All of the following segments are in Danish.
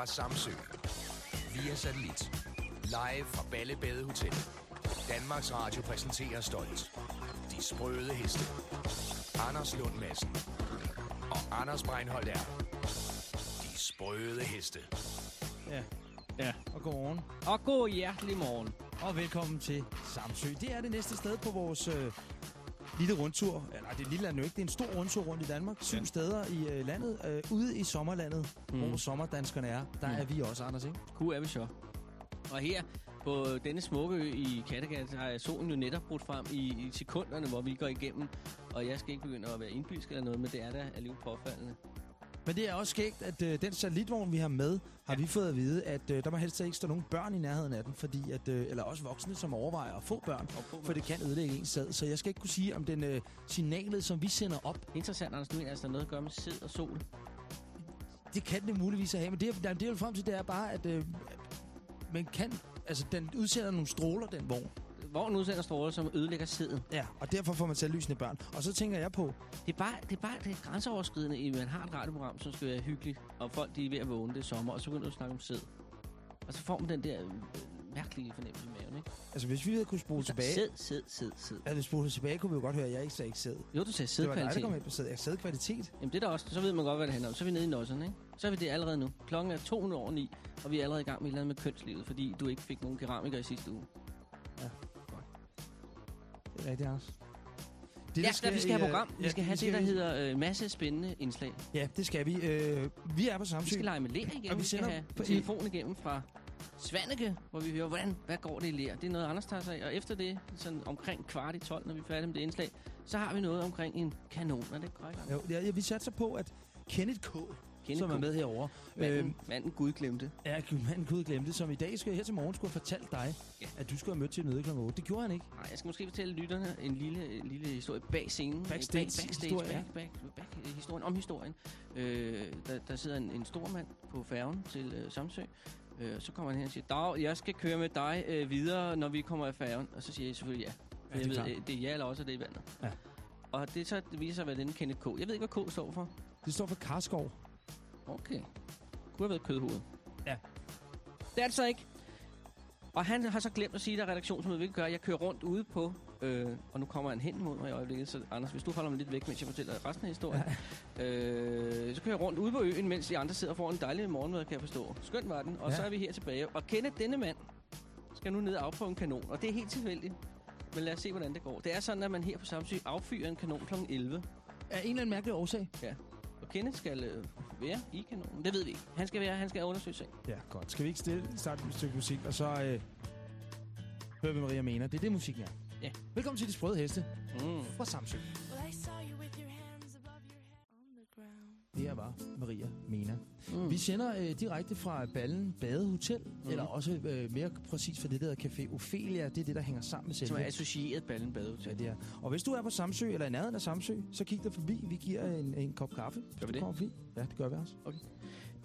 fra Samsø. Via satellit. Live fra Ballebade Hotel. Danmarks Radio præsenterer stolt. De sprøde heste. Anders Lund Madsen. Og Anders Breinholt er. De sprøde heste. Ja, Ja. og godmorgen. Og god hjertelig morgen. Og velkommen til Samsø. Det er det næste sted på vores øh, lille rundtur. Det lille er det jo ikke, det er en stor rundtur rundt i Danmark. Syv Ja. steder i øh, landet. Øh, ude i sommerlandet, mm. Hvor sommerdanskerne er, der Mm. er vi også, Anders, ikke? Ku er vi så. Og her på denne smukke ø i Kattegat har solen jo netop brudt frem i, i sekunderne, hvor vi går igennem. Og jeg skal ikke begynde at være indbilsk eller noget, men det er da alligevel påfaldende. Men det er også skægt, at øh, den satellitvogn, vi har med, har Ja. vi fået at vide, at øh, der må helst ikke stå nogen børn i nærheden af den, fordi at, øh, eller også voksne, som overvejer at få børn, på, for det kan ødelægge ens sæd. Så jeg skal ikke kunne sige, om den øh, signalet, som vi sender op, Interessant, Anders. Du mener altså, der er noget at gøre med sæd og sol. det kan det muligvis have. Men det, jeg- det, jeg vil frem til, det er bare, at øh, man kan, altså den udsender nogle stråler, den vogn. Vognen udsender stråler, som ødelægger sæden. Ja, og derfor får man selvlysende børn. Og så tænker jeg på, Det er bare det, er bare, det er grænseoverskridende, at man har et radioprogram, som skal være hyggeligt, og folk de er ved at vågne, det er sommer, og så begynder du at snakke om sæd. Og så får man den der øh, mærkelige fornemmelse i maven, ikke? altså hvis vi havde kunne spole tilbage, Sæd, sæd, sæd, sæd. altså hvis vi spole tilbage, kunne vi jo godt høre, at jeg ikke sagde ikke sæd. Jo, du sagde Det var dig, der sædkvalitet. kom ind på sæd. Jeg sagde kvalitet. Jamen det er der også. Så ved man godt, hvad det handler om. Så er vi nede i nosserne, ikke? Så er vi det allerede nu. Klokken er 200 over 9, og vi er allerede i gang med et eller andet med kønslivet, fordi du ikke fik nogen keramikere i sidste uge. Det er Anders. Det ja, skal, vi skal have øh, program. Vi ja, skal have det, der hedder øh, masse spændende indslag. Ja, det skal vi. Øh, vi er på Vi Samsø. skal lege med lær igen. Og vi vi skal sender have på- telefon igennem fra Svanike, hvor vi hører, hvordan, hvad går det i lær? Det er noget, Anders tager sig af. Og efter det, sådan omkring kvart i 12, når vi er færdige med det indslag, så har vi noget omkring en kanon. Er det korrekt? Jo, ja, ja, vi satser på, at Kenneth K., Kenneth som er med herovre, Manden, øhm, manden Gud glemte. er manden Gud glemte, som i dag skal her til morgen skulle have fortalt dig, Ja. at du skulle have mødt til møde kl. 8. Det gjorde han ikke. Nej, jeg skal måske fortælle lytterne en lille, en lille historie bag scenen. Backstage Bag, backstage, historie, ja. back, back, back, back, historien om historien. Øh, der, der sidder en, en stor mand på færgen til øh, Samsø. Øh, så kommer han hen og siger, Dag, jeg skal køre med dig øh, videre, når vi kommer af færgen. Og så siger jeg selvfølgelig ja. Ja, det er ved, øh, det er ja eller også, og det er vandet. Ja. Og det, så, det viser sig at være denne Kenneth K. Jeg ved ikke, hvad K står for. Det står for Karskov. Okay. Kunne have været kødhoved. Ja. Det er det så ikke. Og han har så glemt at sige, at der er redaktionsmøde, hvilket gør, at jeg kører rundt ude på... Øh, og nu kommer han hen imod mig i øjeblikket, så Anders, hvis du holder mig lidt væk, mens jeg fortæller resten af historien. Ja. Øh, så kører jeg rundt ude på øen, mens de andre sidder får en dejlig morgenmad, kan jeg forstå. Skønt var den. Og Ja. så er vi her tilbage. Og Kenneth, denne mand, skal nu ned og afprøve en kanon. Og det er helt tilfældigt. Men lad os se, hvordan det går. Det er sådan, at man her på Samsø affyrer en kanon kl. 11. Af en eller anden mærkelig årsag. Og Kenneth skal øh, være i kanonen. Det ved vi ikke. Han skal være, han skal undersøge sig. Ja, godt. Skal vi ikke stille, starte med et stykke musik, og så øh, hører vi Maria Mener. Det er det, musikken er. Ja. Velkommen til De Sprøde Heste Mm. fra Samsø. Det her var Maria Mener. Mm. Vi sender øh, direkte fra Ballen Badehotel, mm. eller også øh, mere præcis fra det, der hedder Café Ophelia. Det er det, der hænger sammen med Som selve. er associeret ballen Ja, badehotel. det er. Og hvis du er på Samsø, eller i nærheden af Samsø, så kig der forbi. Vi giver en, en kop kaffe. Gør vi det? Forbi. Ja, det gør vi også.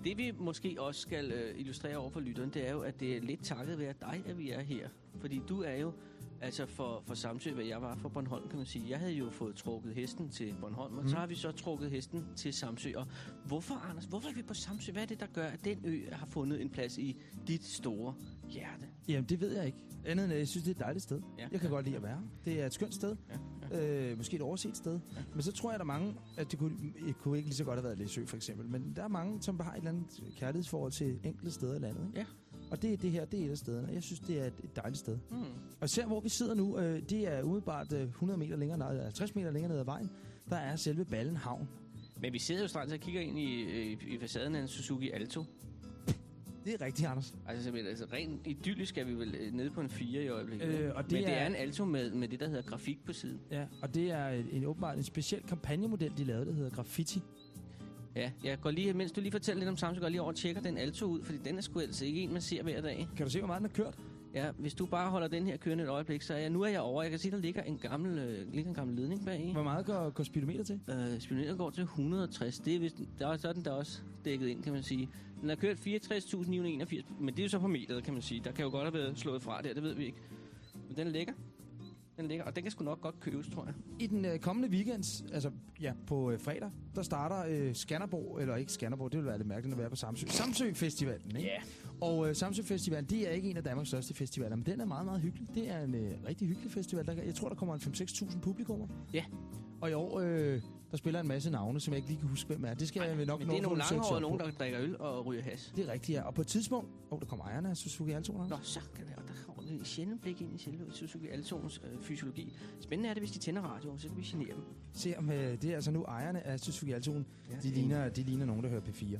Det vi måske også skal øh, illustrere over for lytteren, det er jo, at det er lidt takket være dig, at vi er her. Fordi du er jo, altså for, for Samsø, hvad jeg var for Bornholm, kan man sige. Jeg havde jo fået trukket hesten til Bornholm, og Mm. så har vi så trukket hesten til Samsø. Og hvorfor, Anders, hvorfor er vi på Samsø? Hvad er det, der gør, at den ø har fundet en plads i dit store hjerte? Jamen, det ved jeg ikke. Andet end, jeg synes, det er et dejligt sted. Ja. Jeg kan godt lide at være. Det er et skønt sted. Ja, Øh, måske et overset sted. Ja. Men så tror jeg, der er mange, at det kunne, det kunne ikke lige så godt have været Læsø, for eksempel. Men der er mange, som har et eller andet kærlighedsforhold til enkelte steder i landet. Ikke? Ja. Og det, det her, det er et af stederne. Jeg synes, det er et, et dejligt sted. Mm. Og ser, hvor vi sidder nu, øh, det er umiddelbart øh, 100 meter længere ned, 50 meter længere ned ad vejen. Der er selve Ballen Havn. Men vi sidder jo straks og kigger ind i, øh, i facaden af en Suzuki Alto. Det er rigtigt, Anders. Altså, simpelthen, altså rent idyllisk er vi vel øh, nede på en 4 i øjeblikket. Øh, og det Men det er- er en Alto med, med det, der hedder grafik på siden. Ja, og det er en, en åbenbart en speciel kampagnemodel, de lavede, der hedder Graffiti. Ja, jeg går lige, mens du lige fortæller lidt om Samsung, går lige over og tjekker den Alto ud, fordi den er sgu altså ikke en, man ser hver dag. Kan du se, hvor meget den har kørt? Ja, hvis du bare holder den her kørende et øjeblik, så er jeg, nu er jeg over. Jeg kan se, der ligger en gammel, øh, ligger en gammel ledning bag i. Hvor meget går, går speedometer til? Øh, spionerer går til 160. Det er vist, der er, så er den der også dækket ind, kan man sige. Den har kørt 64.981, men det er jo så på meteret, kan man sige. Der kan jo godt have været slået fra der, det ved vi ikke. Men den ligger. Den ligger, og den kan sgu nok godt købes, tror jeg. I den øh, kommende weekend, altså ja, på øh, fredag, der starter øh, Skanderborg, eller ikke Skanderborg, det vil være lidt mærkeligt at være på Samsø. Samsø Festivalen, ikke? Ja. Og øh, Samsø Festivalen, det er ikke en af Danmarks største festivaler, men den er meget, meget hyggelig. Det er en øh, rigtig hyggelig festival. Der, jeg tror, der kommer en 5-6.000 publikummer. Ja. Og i år, øh, der spiller en masse navne, som jeg ikke lige kan huske, hvem er. Det skal jeg vel nok Men det er nogle langhårede nogen, der drikker øl og ryger has. Det er rigtigt, ja. Og på et tidspunkt... Åh, oh, der kommer ejerne af Suzuki også. Nå, så kan det være. Der kommer et sjældent blik ind i selve Suzuki Altones øh, fysiologi. Spændende er det, hvis de tænder radioen, så kan vi genere dem. Se om øh, det er altså nu ejerne af Suzuki Altoen. Ja, De ligner, de ligner nogen, der hører P4.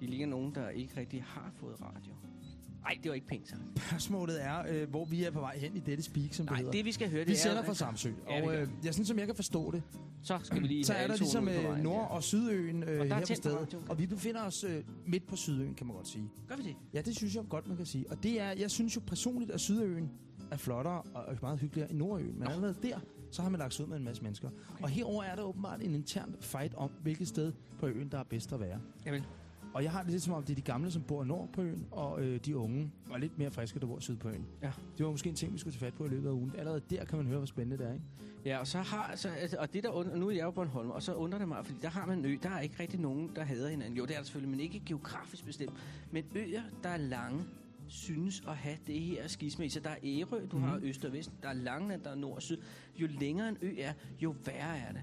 De ligner nogen, der ikke rigtig har fået radio. Nej, det var ikke pænt sagt. Spørgsmålet er, øh, hvor vi er på vej hen i dette speak, som det Nej, hedder. det vi skal høre, det vi er... sender jo- fra Samsø, Ja, vi og øh, jeg synes, som jeg kan forstå det, Så skal vi lige så er der ligesom øh, Nord- og Sydøen øh, Og er her på stedet. Og vi befinder os øh, midt på Sydøen, kan man godt sige. Gør vi det? Ja, det synes jeg godt, man kan sige. Og det er, jeg synes jo personligt, at Sydøen er flottere og meget hyggeligere end Nordøen. Men allerede der, så har man lagt sig ud med en masse mennesker. Okay. Og herover er der åbenbart en intern fight om, hvilket sted på øen, der er bedst at være. Jamen. Og jeg har det lidt som om, det er de gamle, som bor nord på øen, og øh, de unge, og lidt mere friske, der bor syd på øen. Ja. Det var måske en ting, vi skulle tage fat på i løbet af ugen. Allerede der kan man høre, hvor spændende det er, ikke? Ja, og så har, så, altså, og det der under, nu er jeg jo på Bornholm, og så undrer det mig, fordi der har man en ø, der er ikke rigtig nogen, der hader hinanden. Jo, det er der selvfølgelig, men ikke geografisk bestemt. Men øer, der er lange, synes at have det her skisme. Så der er Ærø, du mm. har øst og vest, der er Langland, der er nord og syd. Jo længere en ø er, jo værre er det.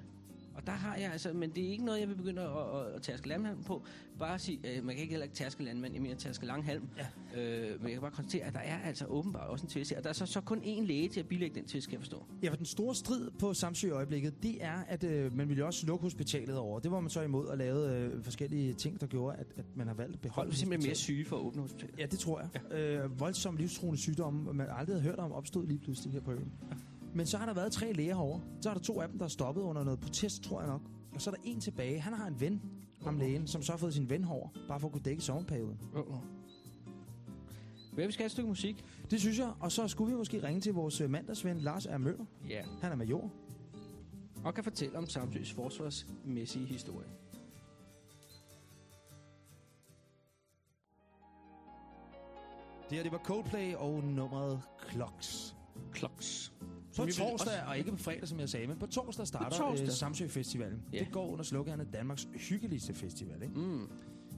Og der har jeg altså, men det er ikke noget, jeg vil begynde at, at, at tærske landmand på. Bare at sige, øh, man kan ikke heller ikke tærske landmand, jeg mener tærske langhalm. Ja. Øh, men jeg kan bare konstatere, at der er altså åbenbart også en tvist. Og der er så, så kun én læge til at bilægge den tvist, skal jeg forstå. Ja, for den store strid på Samsø i øjeblikket, det er, at øh, man ville også lukke hospitalet over. Det var man så imod og lavede øh, forskellige ting, der gjorde, at, at man har valgt at beholde Folk er simpelthen mere syge for at åbne hospitalet. Ja, det tror jeg. Ja. Øh, voldsomme livstruende sygdomme, man aldrig havde hørt om, opstod lige pludselig her på øen. Men så har der været tre læger herovre. Så er der to af dem, der er stoppet under noget protest, tror jeg nok. Og så er der en tilbage. Han har en ven, ham lægen, som så har fået sin ven herover, bare for at kunne dække sommerperioden. Hvad vi skal have et stykke musik? Det synes jeg. Og så skulle vi måske ringe til vores øh, mandagsven Lars R. Møller. Ja. Han er major. Og kan fortælle om Samsøs forsvarsmæssige historie. Det her, det var Coldplay og nummeret Clocks. Kloks. På vi torsdag, også- og ikke på fredag, som jeg sagde, men på torsdag starter torsdag. Øh, Samsø Festivalen. Ja. Det går under slukkernet Danmarks hyggeligste festival, ikke? Mm.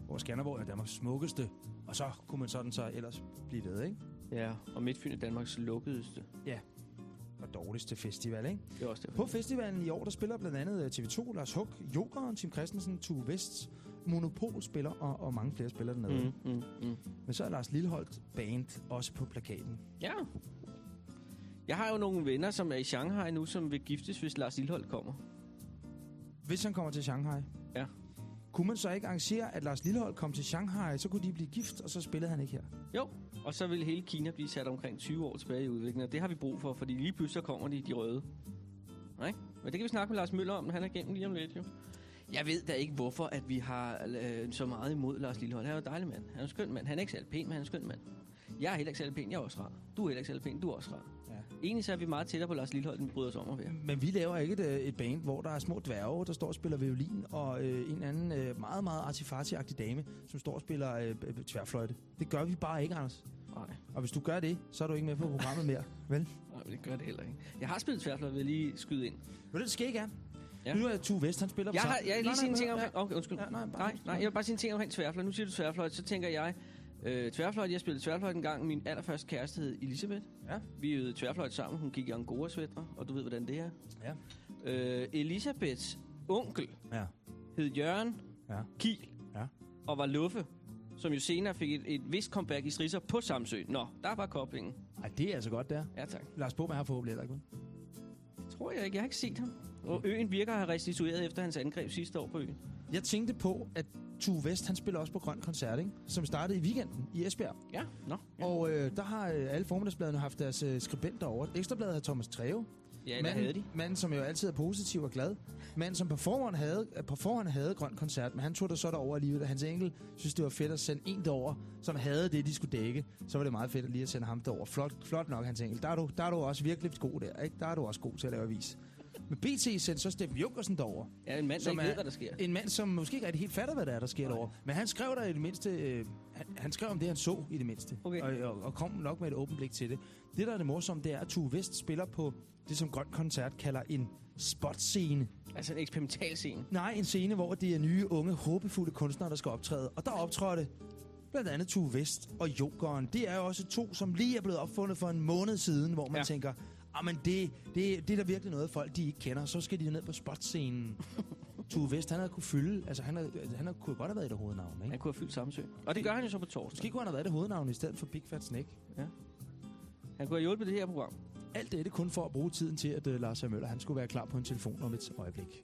Hvor Skanderborg er Danmarks smukkeste, og så kunne man sådan så ellers blive ved, ikke? Ja, og Midtfyn er Danmarks lukketeste. Og dårligste festival, ikke? Det er også det. På festivalen i år, der spiller blandt andet øh, TV2, Lars Hug, Jokeren, Tim Christensen, Tue Vest, Monopol spiller, og, og mange flere spiller dernede. Mm, mm, mm. Men så er Lars Lilleholdt band også på plakaten. Ja. Jeg har jo nogle venner, som er i Shanghai nu, som vil giftes, hvis Lars Lillehold kommer. Hvis han kommer til Shanghai, Ja. kunne man så ikke arrangere, at Lars Lilleholdt kom til Shanghai, så kunne de blive gift, og så spillede han ikke her? Jo, og så vil hele Kina blive sat omkring 20 år tilbage i udviklingen, og det har vi brug for, fordi lige pludselig så kommer de, de røde. Nej? Men det kan vi snakke med Lars Møller om, han er igennem lige om lidt jo. Jeg ved da ikke, hvorfor at vi har øh, så meget imod Lars Lillehold. Han er jo en dejlig mand. Han er en skøn mand. Han er ikke særlig pæn, men han er en skøn mand. Jeg er heller ikke særlig pæn, jeg er også rar. Du er heller ikke særlig pæn, du er også rar. Ja. Egentlig så er vi meget tættere på Lars Lillehold, end vi bryder os om at være. Men vi laver ikke et, øh, et band, hvor der er små dværge, der står og spiller violin, og øh, en anden øh, meget, meget artifati-agtig dame, som står og spiller øh, øh, tværfløjte. Det gør vi bare ikke, Anders. Nej, Og hvis du gør det, så er du ikke med på programmet mere. Vel? nej, det gør det heller ikke. Jeg har spillet tværfløjt, vil jeg lige skyde ind. Ved du, det skal ikke er? Ja. Nu er Tue Vest, han spiller Jeg på har, jeg Nej, lige sige en ting ja. omkring... Okay, undskyld. Ja, nej, bare- nej, nej, jeg vil bare sige en ting omkring tværfløjt. Nu siger du tværfløjt, så tænker jeg... Øh, tværfløjt, jeg spillede tværfløjt en gang. Min allerførste kæreste hed Elisabeth. Ja. Vi øvede tværfløjt sammen. Hun gik i angora og du ved, hvordan det er. Ja. Øh, Elisabeths onkel Ja. hed Jørgen Ja. Kiel Ja. og var Luffe, som jo senere fik et, et vist comeback i Strisser på Samsø. Nå, der var koblingen. Ej, det er altså godt, der. Ja, tak. Lars Bohmann har forhåbentlig heller ikke. Tror jeg ikke. Jeg har ikke set ham. Og øen virker at have restitueret efter hans angreb sidste år på øen. Jeg tænkte på, at Tue Vest, han spiller også på Grøn Koncert, ikke? som startede i weekenden i Esbjerg. Ja, nå. Ja, Og øh, der har øh, alle formiddagsbladene haft deres øh, skribent derovre. Ekstrabladet har Thomas Treve. ja eller havde de. manden, som jo altid er positiv og glad. Manden, som på forhånd havde, øh, på forhånd havde grøn koncert, men han tog der så derover alligevel. Og hans enkel synes, det var fedt at sende en derover, som havde det, de skulle dække. Så var det meget fedt at lige at sende ham derover. Flot, flot nok, hans enkel. Der er, du, der er du også virkelig god der, ikke? Der er du også god til at lave avis. Men BT sendte så Steffen Junkersen derover. Ja, en mand, der Som ikke er- ved, hvad der sker. En mand, som måske ikke rigtig helt fatter, hvad der er, der sker derovre. Men han skrev der i det mindste... Øh, han, han skrev om det, han så i det mindste. Okay. Og, og, og kom nok med et åbent blik til det. Det, der er det morsomme, det er, at Tue Vest spiller på det, som Grøn Koncert kalder en spotscene. Altså en eksperimental scene. Nej, en scene, hvor det er nye, unge, håbefulde kunstnere, der skal optræde. Og der optrådte blandt andet Tue Vest og Jokeren. Det er jo også to, som lige er blevet opfundet for en måned siden, hvor man ja. tænker, ah, men det, det, det er da virkelig noget, folk de ikke kender. Så skal de ned på spotscenen. Tue Vest, han havde kunne fylde, altså han, havde, han havde, kunne godt have været det hovednavn, ikke? Han kunne have fyldt Samsø. Og det gør han jo så på torsdag. Måske kunne han have været det hovednavn i stedet for Big Fat Snake. Han kunne have hjulpet det her program. Alt det er det kun for at bruge tiden til, at uh, Lars. Møller han skulle være klar på en telefon om et øjeblik.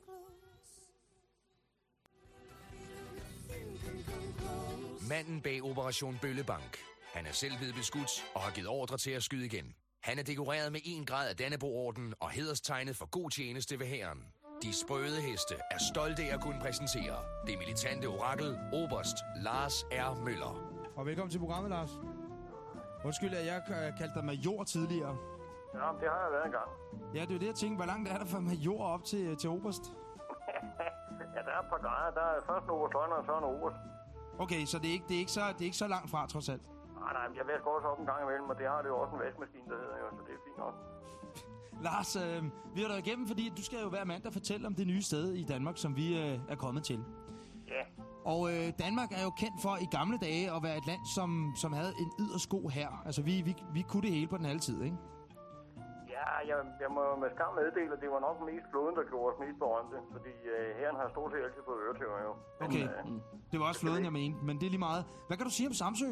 Manden bag Operation Bøllebank. Han er selv blevet beskudt og har givet ordre til at skyde igen. Han er dekoreret med en grad af Dannebro-orden og hederstegnet for god tjeneste ved hæren. De sprøde heste er stolte af at kunne præsentere det militante orakel Oberst Lars R. Møller. Og velkommen til programmet, Lars. Undskyld, at jeg øh, kaldte dig major tidligere. Ja, det har jeg været en gang. Ja, det er det, jeg tænkte. Hvor langt er der fra major op til, til oberst? Ja, der er et par grader. Der er først en oberstløjner, og så en oberst. Okay, så det er ikke, det er ikke, så, det er ikke så langt fra, trods alt. Nej, nej, men jeg vasker også op en gang imellem, og det har det jo også en vaskemaskine, der hedder jo, så det er fint nok. Lars, øh, vi har dig igennem, fordi du skal jo hver mandag fortælle om det nye sted i Danmark, som vi øh, er kommet til. Ja, Og øh, Danmark er jo kendt for i gamle dage at være et land, som, som havde en ydersko her. Altså, vi, vi, vi kunne det hele på den halve tid, ikke? ja jeg, jeg må med skam meddele, at det var nok mest floden, der gjorde os mest berømte, fordi øh, herren har stort set altid fået øretøver jo. Men, Okay. Øh, Det var også flåden, jeg mente, men det er lige meget. Hvad kan du sige om Samsø?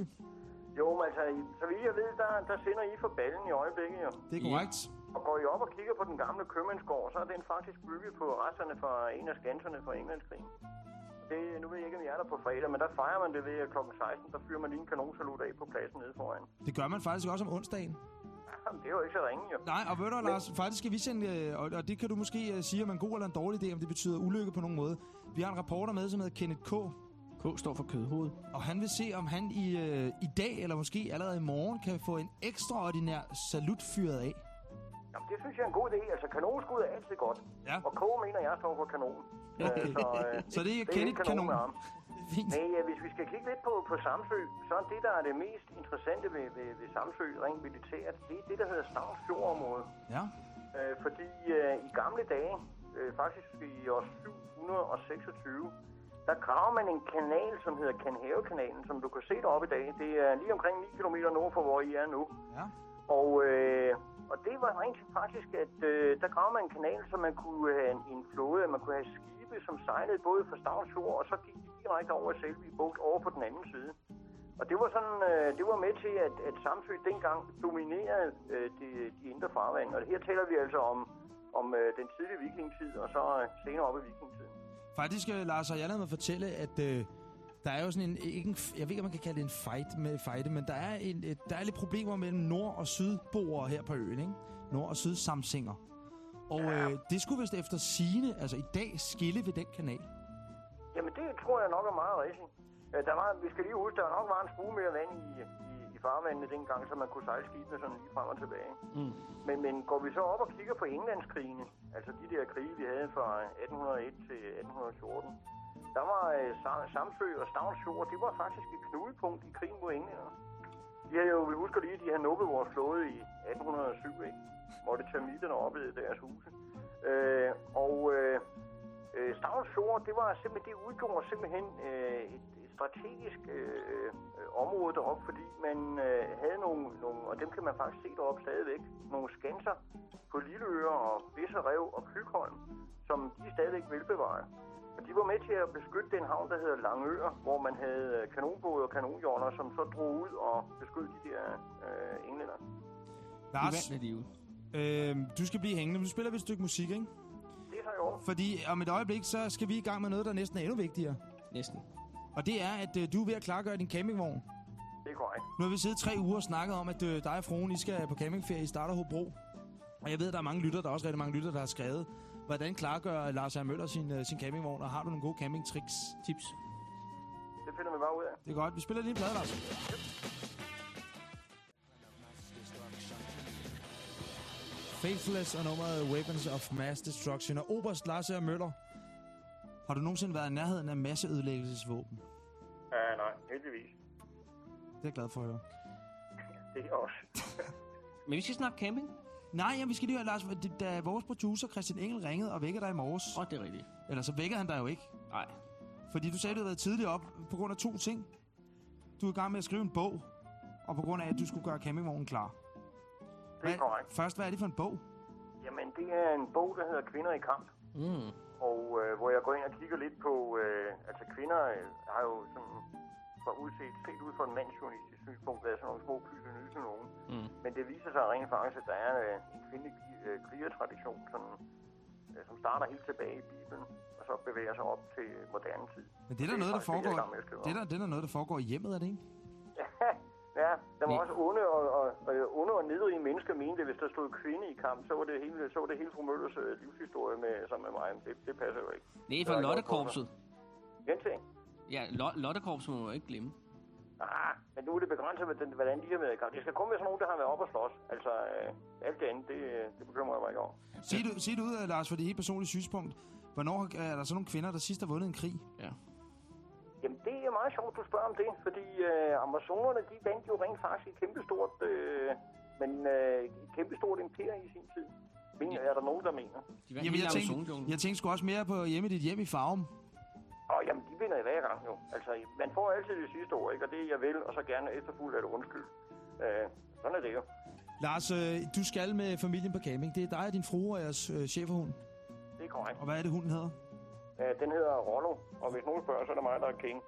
Jo, men altså, så vidt jeg ved, der, der sender I for ballen i øjeblikket jo. Det er korrekt. Og går I op og kigger på den gamle købmandsgård, så er den faktisk bygget på resterne fra en af skanserne fra Englandskrigen. Det, nu ved jeg ikke, om jeg er der på fredag, men der fejrer man det ved, kl. 16, der fyrer man lige en kanonsalut af på pladsen nede foran. Det gør man faktisk også om onsdagen. Jamen, det er jo ikke så ringe, jo. Nej, og ved du, Lars, faktisk skal vi sende, øh, og, og det kan du måske øh, sige, om en god eller en dårlig idé, om det betyder ulykke på nogen måde. Vi har en reporter med, som hedder Kenneth K., K står for kødhoved. og han vil se, om han i, øh, i dag, eller måske allerede i morgen, kan få en ekstraordinær salut fyret af. Jamen, det synes jeg er en god idé. Altså, kanonskud er altid godt. Ja. Og K mener jeg står for kanon. Øh, så, øh, Så det er Kenneth ikke kanon Kanon. Fint. Nej, ja, hvis vi skal kigge lidt på, på Samsø, så er det, der er det mest interessante ved, ved, ved Samsø, rent militært, det er det, der hedder Stavns fjordområde. Ja. Øh, fordi øh, i gamle dage, øh, faktisk i år 726, der graver man en kanal, som hedder Kanhavekanalen, som du kan se deroppe i dag. Det er lige omkring 9 km nord for, hvor I er nu. Ja. Og, øh, og det var rent faktisk, at øh, der gravede man en kanal, så man kunne have en, en flåde, man kunne have skibe, som sejlede både fra Stavnsfjord, og så gik de direkte over i Selvi Bugt over på den anden side. Og det var sådan, øh, det var med til, at, at Samsø dengang dominerede øh, de, de indre farvande. Og her taler vi altså om, om øh, den tidlige vikingtid, og så øh, senere op i vikingtiden. Faktisk, øh, Lars, har jeg lavet mig fortælle, at øh, der er jo sådan en, ikke en, jeg ved ikke, om man kan kalde det en fight med fight, men der er, en, et, der er lidt problemer mellem nord- og sydboere her på øen, ikke? Nord- og syd-samsinger. Og øh, det skulle vist efter sine, altså i dag, skille ved den kanal. Jamen det tror jeg nok er meget rigtigt. Øh, Der var, vi skal lige huske, der nok var en smule mere vand i, i, farvandene dengang, så man kunne sejle skibene sådan lige frem og tilbage. Mm. Men, men går vi så op og kigger på Englandskrigene, altså de der krige, vi havde fra 1801 til 1814, der var øh, Sa- Samsø og Stavnsfjord, det var faktisk et knudepunkt i krigen mod englænder. De havde jo, vi husker lige, at de havde nuppet vores flåde i 1807, ikke? hvor det termitterne oplevede deres huse. Øh, og øh, øh, Stavns Fjord, det var simpelthen, det udgjorde simpelthen øh, et strategisk øh, øh, område deroppe, fordi man øh, havde nogle, nogle, og dem kan man faktisk se deroppe stadigvæk, nogle skanser på Lilleøre og Visserev og Klykholm, som de stadigvæk velbevaret. Og de var med til at beskytte den havn, der hedder Langør, hvor man havde øh, kanonbåde og kanonhjorner, som så drog ud og beskød de der øh, englænder. Lars, livet. øh, du skal blive hængende, men nu spiller vi et stykke musik, ikke? Det er så i orden. Fordi om et øjeblik, så skal vi i gang med noget, der næsten er endnu vigtigere. Næsten. Og det er, at øh, du er ved at klargøre din campingvogn. Det er korrekt. Nu har vi siddet tre uger og snakket om, at øh, dig og fruen, I skal på campingferie i Starterhobro. Og jeg ved, at der er mange lytter, der er også rigtig mange lytter, der har skrevet, hvordan klargør Lars R. Møller sin, øh, sin campingvogn, og har du nogle gode campingtricks? Tips. Det finder vi bare ud af. Det er godt. Vi spiller lige en plade, Lars. Faithless og nummeret Weapons of Mass Destruction. Og Oberst Lars Erik Møller, har du nogensinde været i nærheden af masseødelæggelsesvåben? Ja, nej, heldigvis. Det er jeg glad for at høre. Det er også. Men vi skal snakke camping. Nej, ja, vi skal lige høre, Lars, det- da vores producer Christian Engel ringede og vækkede dig i morges, Åh, oh, det er rigtigt. eller så vækkede han dig jo ikke, Nej. fordi du sagde, at du havde været tidligt op på grund af to ting. Du er i gang med at skrive en bog, og på grund af, at du skulle gøre campingvognen klar. Det er Hvad- korrekt. Først, hvad er det for en bog? Jamen, det er en bog, der hedder Kvinder i kamp. Mm. Og øh, hvor jeg går ind og kigger lidt på, øh, altså kvinder øh, har jo sådan, fra udset, set ud fra en mandsjournalistisk synspunkt, været sådan nogle små pyse nyse nogen. Mm. Men det viser sig rent faktisk, at der er øh, en kvindelig øh, krigertradition, sådan, øh, som starter helt tilbage i Bibelen, og så bevæger sig op til moderne tid. Men det er der er noget, der er foregår, det er der, det er der noget, der foregår i hjemmet, er det ikke? Ja, der var også onde og, og, og, onde og nedrige mennesker mente, at hvis der stod kvinde i kamp, så var det hele, så var det hele fru Møllers øh, livshistorie med, sammen med mig. Det, det passer jo ikke. Nej, for Lottekorpset. Gentag. Ja, Lo- Lottekorpset må man jo ikke glemme. Ah, men nu er det begrænset, hvordan, hvordan de har været i gang. Det skal kun være sådan nogen, der har været op og slås. Altså, øh, alt det andet, det, øh, det bekymrer jeg mig ikke over. Sig du, sig du ud, Lars, for det helt personlige synspunkt. Hvornår er der så nogle kvinder, der sidst har vundet en krig? Ja. Jamen, det er meget sjovt, du spørger om det, fordi øh, Amazonerne, de vandt jo rent faktisk et kæmpestort, øh, men øh, et kæmpestort imperie i sin tid. Men, er der nogen, der mener? De Jamen, jeg tænkte, jeg tænkte sgu også mere på hjemme i dit hjem i Farum. Og jamen, de vinder i hver gang jo. Altså, man får altid det sidste ord, ikke? Og det jeg vil, og så gerne efterfuldt af det undskyld. Øh, sådan er det jo. Lars, øh, du skal med familien på camping. Det er dig og din frue og jeres øh, cheferhund. Det er korrekt. Og hvad er det, hunden hedder? Øh, den hedder Rollo, og hvis nogen spørger, så er det mig, der er king.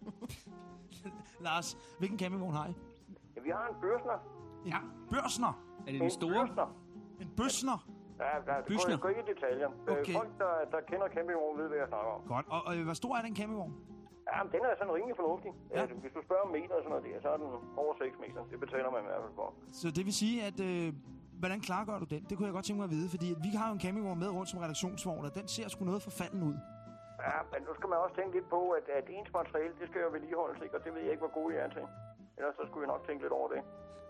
Lars, hvilken campingvogn har I? Ja, vi har en børsner. Ja. Børsner. Er det den store? børsner. En bøsner. Ja, ja, det Bøsner. går, ikke i detaljer. Okay. Okay. Folk, der, der kender campingvognen, ved, hvad jeg snakker om. Godt. Og, og hvor stor er den campingvogn? Ja, men den er sådan rimelig fornuftig. Ja. Ja. Hvis du spørger om meter og sådan noget der, så er den over 6 meter. Det betaler man i hvert fald for. Så det vil sige, at... Øh, hvordan klargør du den? Det kunne jeg godt tænke mig at vide, fordi at vi har jo en campingvogn med rundt som redaktionsvogn, og den ser sgu noget forfalden ud. Ja, men nu skal man også tænke lidt på, at, at ens materiale, det skal jo vedligeholdes, ikke? Og det ved jeg ikke, hvor gode jeg er til. Ellers så skulle jeg nok tænke lidt over det.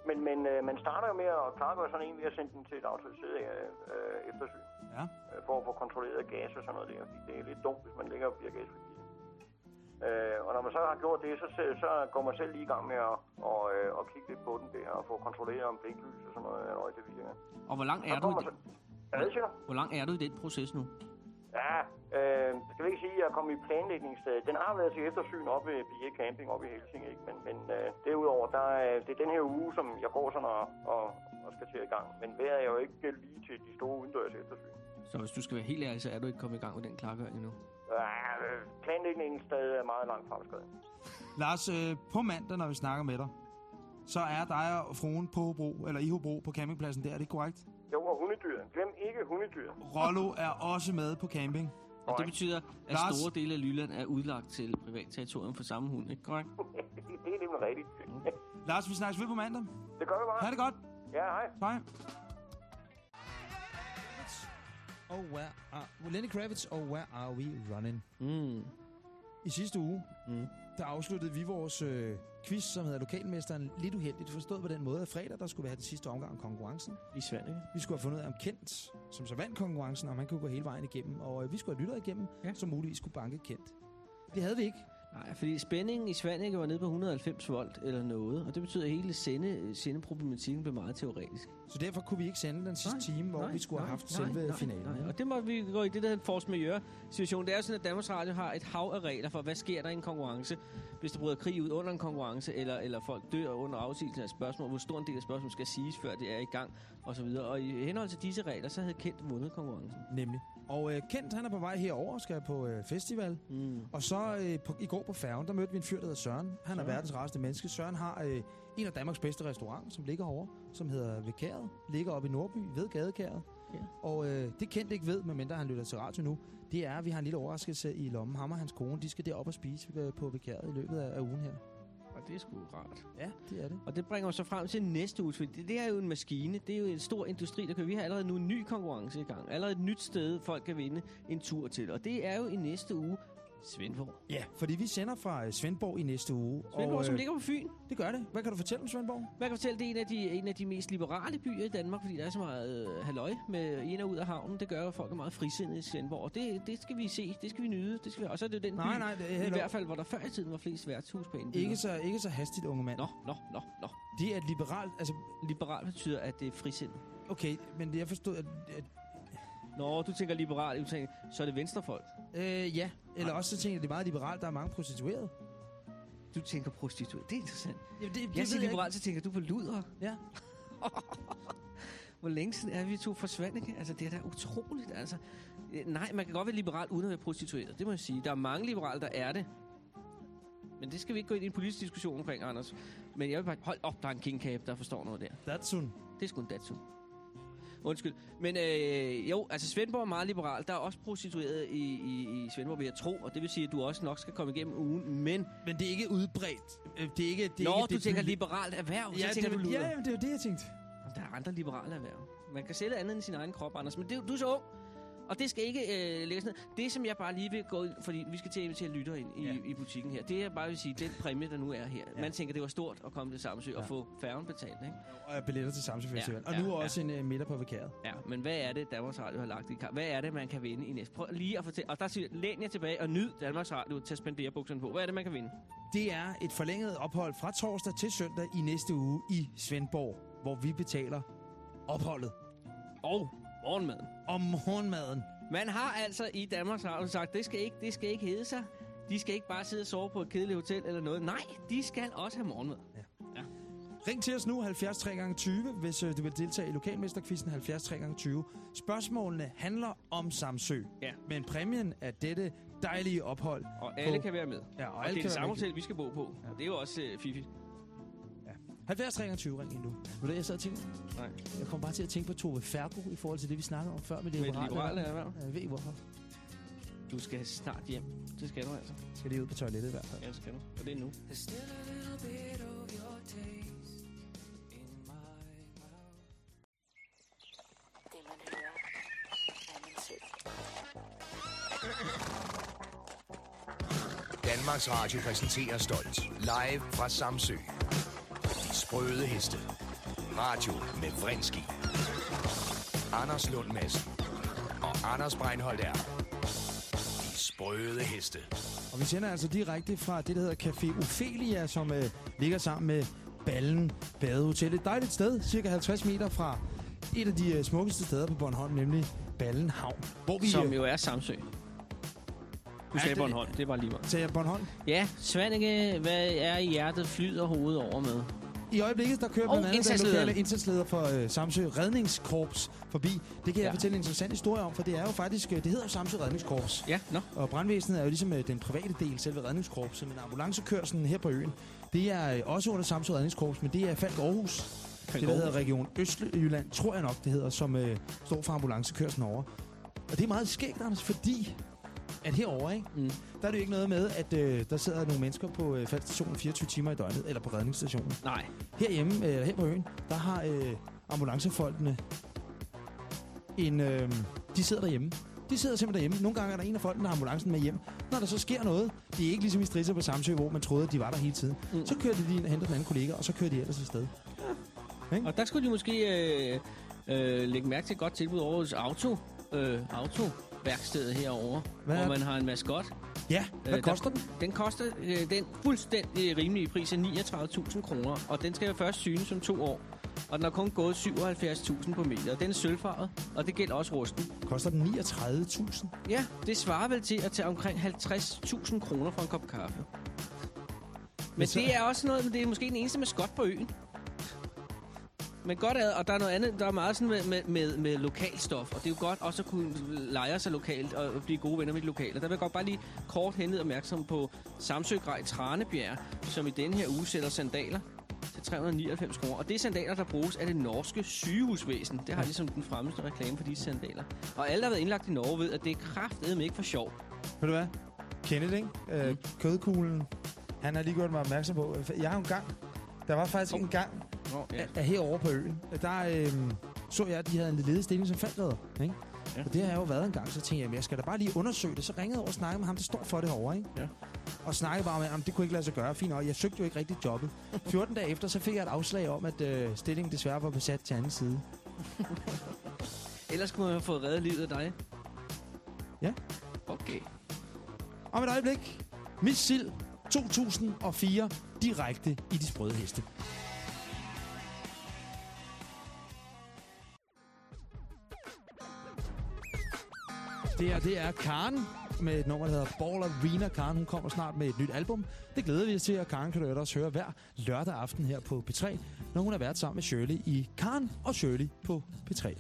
Men, men øh, man starter jo med at klargøre sådan en ved at sende den til et autoriseret øh, øh, eftersyn. Ja. øh, for at få kontrolleret gas og sådan noget der. Det er lidt dumt, hvis man ligger og bliver gasforgivet. Øh, og når man så har gjort det, så, så går man selv lige i gang med at, og, øh, at kigge lidt på den der, og få kontrolleret om blinklys og sådan noget, noget det virker. Og hvor lang er du, i så, det- ja, du? hvor lang er du i den proces nu? Ja, øh, skal vi ikke sige, at jeg kommet i planlægningsstadiet. Den har været til eftersyn op ved BA Camping op i Helsing, ikke? Men, men øh, derudover, der er, det er den her uge, som jeg går sådan og, og, og skal til i gang. Men vejret er jo ikke lige til de store udendørs eftersyn. Så hvis du skal være helt ærlig, så er du ikke kommet i gang med den klargøring endnu. Ja, øh, planlægningsstadiet er meget langt fremskrevet. Lars, øh, på mandag, når vi snakker med dig, så er dig og fruen på Hobro, eller i Hobro på campingpladsen der, er det korrekt? Jo, og hundedyr. Glem ikke hundedyr. Rollo er også med på camping. Og det betyder, at Lars? store dele af Jylland er udlagt til privat territorium for samme hund, ikke korrekt? det er nemlig rigtigt. Lars, vi snakkes ved på mandag. det gør vi bare. Ha' det godt. Ja, hej. Hej. Oh, where are... Lenny Kravitz, og Where Are We Running? Mm. I sidste uge, Mm. der afsluttede vi vores øh, quiz, som hedder Lokalmesteren, lidt uheldigt forstået på den måde, at fredag, der skulle vi have det sidste omgang af konkurrencen. I Sverige. Vi skulle have fundet ud af om Kent, som så vandt konkurrencen, om han kunne gå hele vejen igennem, og øh, vi skulle have lyttet igennem, ja. som muligvis skulle banke Kent. Det havde vi ikke. Nej, fordi spændingen i Svanike var nede på 190 volt eller noget, og det betyder, at hele sende, sendeproblematikken blev meget teoretisk. Så derfor kunne vi ikke sende den sidste Nej, time, hvor nej, vi skulle have nej, haft nej, selve nej, finalen. Nej. Og det må vi gå i det, der hedder en force majeure situation. Det er jo sådan, at Danmarks Radio har et hav af regler for, hvad sker der i en konkurrence, hvis der bryder krig ud under en konkurrence, eller, eller folk dør under afsigelsen af spørgsmål, hvor stor en del af spørgsmålet skal siges, før det er i gang, og så videre. Og i henhold til disse regler, så havde Kent vundet konkurrencen. Nemlig. Og øh, Kent, han er på vej herover og skal på øh, festival. Mm. Og så øh, på, i går på færgen, der mødte vi en fyr, der hedder Søren. Han er Søren. verdens rareste menneske. Søren har øh, en af Danmarks bedste restauranter, som ligger herovre, som hedder Vekæret. Ligger oppe i Nordby, ved Gadekæret. Ja. Og øh, det Kent ikke ved, medmindre han lytter til radio nu, det er, at vi har en lille overraskelse i lommen. Ham og hans kone, de skal derop og spise øh, på Vekæret i løbet af, af ugen her. Og det er sgu rart. Ja, det er det. Og det bringer os så frem til næste uge. fordi Det, det er jo en maskine. Det er jo en stor industri, der kan vi har allerede nu en ny konkurrence i gang. Allerede et nyt sted, folk kan vinde en tur til. Og det er jo i næste uge Svendborg. Ja, fordi vi sender fra øh, Svendborg i næste uge. Svendborg, og, som øh, ligger på Fyn. Det gør det. Hvad kan du fortælle om Svendborg? Man kan fortælle, det er en af, de, en af de mest liberale byer i Danmark, fordi der er så meget øh, halløj med ind og ud af havnen. Det gør, at folk er meget frisindede i Svendborg, og det, det skal vi se, det skal vi nyde. Det skal vi, og så er det jo den Nej, by, nej, det er i hvert fald, hvor der før i tiden var flest værtshus på indbygger. ikke så, ikke så hastigt, unge mand. Nå, nå, nå, nå. Det er liberalt... Altså, Liberal betyder, at det er frisindet. okay, men det jeg forstod, at, at Nå, du tænker liberal, du tænker, så er det venstrefolk. øh, ja, eller også så tænker jeg, at det er meget liberalt, der er mange prostituerede. Du tænker prostitueret. Det er interessant. Jamen, det, Jeg siger liberal, så tænker du på luder. Ja. Hvor længe siden er vi to forsvandt, ikke? Altså, det er da utroligt, altså. Nej, man kan godt være liberal uden at være prostitueret. Det må jeg sige. Der er mange liberale, der er det. Men det skal vi ikke gå ind i en politisk diskussion omkring, Anders. Men jeg vil bare... Hold op, der er en king cab, der forstår noget der. Datsun. Det er sgu en datsun. Undskyld. Men øh, jo, altså Svendborg er meget liberal. Der er også prostitueret i, i, i Svendborg, vil jeg tro. Og det vil sige, at du også nok skal komme igennem ugen. Men Men det er ikke udbredt. Øh, Det er ikke... Det er når ikke, du det, tænker liberalt erhverv, ja, så tænker det, du luder. Ja, jamen, det er jo det, jeg tænkte. Der er andre liberale erhverv. Man kan sælge andet end sin egen krop, Anders. Men det, du er så ung. Og det skal ikke øh, lægges ned. Det, som jeg bare lige vil gå ind, fordi vi skal til at invitere lytter ind i, Ja. i butikken her, det er bare vil sige, den præmie, der nu er her. Ja. Man tænker, det var stort at komme til Samsø ja. Og få færgen betalt, ikke? Og er billetter til Samsø Festival. Ja, og nu ja, også en uh, middag på Vikæret. Ja, men hvad er det, Danmarks Radio har lagt i kamp? Hvad er det, man kan vinde i næste? Prøv lige at fortælle. Og der siger, læn jer tilbage og nyd Danmarks Radio til at spendere bukserne på. Hvad er det, man kan vinde? Det er et forlænget ophold fra torsdag til søndag i næste uge i Svendborg, hvor vi betaler opholdet Og morgenmaden. og morgenmaden. Man har altså i Danmarks Radio sagt, det skal ikke, det skal ikke hedde sig. De skal ikke bare sidde og sove på et kedeligt hotel eller noget. Nej, de skal også have morgenmad. Ring til os nu 73 gange 20 hvis øh, du vil deltage i lokalmesterquizzen 73 gange 20 Spørgsmålene handler om Samsø. Ja. Men præmien er dette dejlige ophold. Og alle På- kan være med. Ja, og, Og alle det er kan det samme hotel, vi skal bo på. Ja. Ja. Det er jo også uh, fifi. 73 gange 20 ring ind nu. Ved du, jeg sad og tænkte, Nej. jeg kom bare til at tænke på Tove Fergo i forhold til det, vi snakkede om før med det Med det liberale. liberale erhverv. Jeg ved hvorfor. Du skal snart hjem. Det skal du altså. Skal lige ud på toilettet i hvert fald. Ja, det skal du. Og det er nu. Det man hører, er man selv. Danmarks Radio præsenterer stolt. Live fra Samsø. De sprøde heste. Radio med Vrinski. Anders Lund Madsen. Og Anders Breinholt er. De sprøde heste. Og vi sender altså direkte fra det, der hedder Café Ophelia, som øh, ligger sammen med Ballen Badehotel. Et dejligt sted, cirka 50 meter fra et af de øh, smukkeste steder på Bornholm, nemlig Ballen Havn. Hvor vi, Som øh, jo er Samsø. Du sagde det- Bornholm. Det var lige meget. Sagde jeg Bornholm? Ja, Svanike, hvad er i hjertet flyder hovedet over med? I øjeblikket, der kører Og blandt andet den lokale indsatsleder for øh, Samsø Redningskorps forbi. Det kan jeg Ja. fortælle en interessant historie om, for det er jo faktisk, øh, det hedder jo Samsø Redningskorps. Ja, nå. Og brandvæsenet er jo ligesom øh, den private del, selve redningskorpset, men ambulancekørselen her på øen, det er øh, også under Samsø Redningskorps, men det er Falk Aarhus, det der hedder Region Østjylland, tror jeg nok det hedder, som øh, står for ambulancekørselen over. Og det er meget skægt, Anders, fordi at herovre, ikke, Mm. der er det jo ikke noget med, at øh, der sidder nogle mennesker på øh, faldstationen 24 timer i døgnet, eller på redningsstationen. Nej. Herhjemme, øh, her på øen, der har øh, ambulancefolkene en... Øh, de sidder derhjemme. De sidder simpelthen derhjemme. Nogle gange er der en af folkene, der har ambulancen med hjem. Når der så sker noget, det er ikke ligesom i stridser på Samsø, hvor man troede, at de var der hele tiden. Mm. Så kører de lige ind og henter den anden kollega, og så kører de ellers afsted. Og der skulle de måske øh, øh, lægge mærke til et godt tilbud over hos Auto, øh, autoværkstedet herovre, Hvad er hvor man har en maskot. Ja, hvad Øh, koster der, den? Den koster øh, den fuldstændig rimelige pris af 39.000 kroner, og den skal jo først synes om to år. Og den har kun gået 77.000 på meter. Den er sølvfarvet, og det gælder også rusten. Koster den 39.000? Ja, det svarer vel til at tage omkring 50.000 kroner for en kop kaffe. Men så- det er også noget, det er måske den eneste maskot på øen. Men godt er, og der er noget andet, der er meget sådan med, med, med, med lokalstof, og det er jo godt også at kunne lejre sig lokalt og blive gode venner med de lokale. Der vil jeg godt bare lige kort henlede opmærksom på Samsø Grej Tranebjerg, som i denne her uge sælger sandaler til 399 kroner. Og det er sandaler, der bruges af det norske sygehusvæsen. Det har ligesom den fremmeste reklame for disse sandaler. Og alle, der har været indlagt i Norge, ved, at det er kraftedeme ikke for sjov. Ved du hvad? Kenneth, ikke? Øh, Mm. kødkuglen. Han har lige gjort mig opmærksom på. Jeg har en gang... Der var faktisk Hov. en gang, Nå, ja. at herovre på øen, der øh, så jeg, at de havde en ledig stilling som faldredder. Ikke? Ja. Og det har jeg jo været en gang, så tænkte jeg, "Men jeg skal da bare lige undersøge det. Så ringede jeg over og snakkede med ham, der står for det herovre, ikke? Ja. Og snakkede bare med ham, det kunne ikke lade sig gøre. Fint nok, jeg søgte jo ikke rigtig jobbet. 14 dage efter, så fik jeg et afslag om, at øh, stillingen desværre var besat til anden side. Ellers kunne man have fået reddet livet af dig. Ja. Okay. Om et øjeblik, Miss Sild 2004, direkte i de sprøde heste. Det her, det er Karen med et nummer, der hedder Ball Arena. Karen, hun kommer snart med et nyt album. Det glæder vi os til, og Karen kan du også høre hver lørdag aften her på P3, når hun har været sammen med Shirley i Karen og Shirley på P3.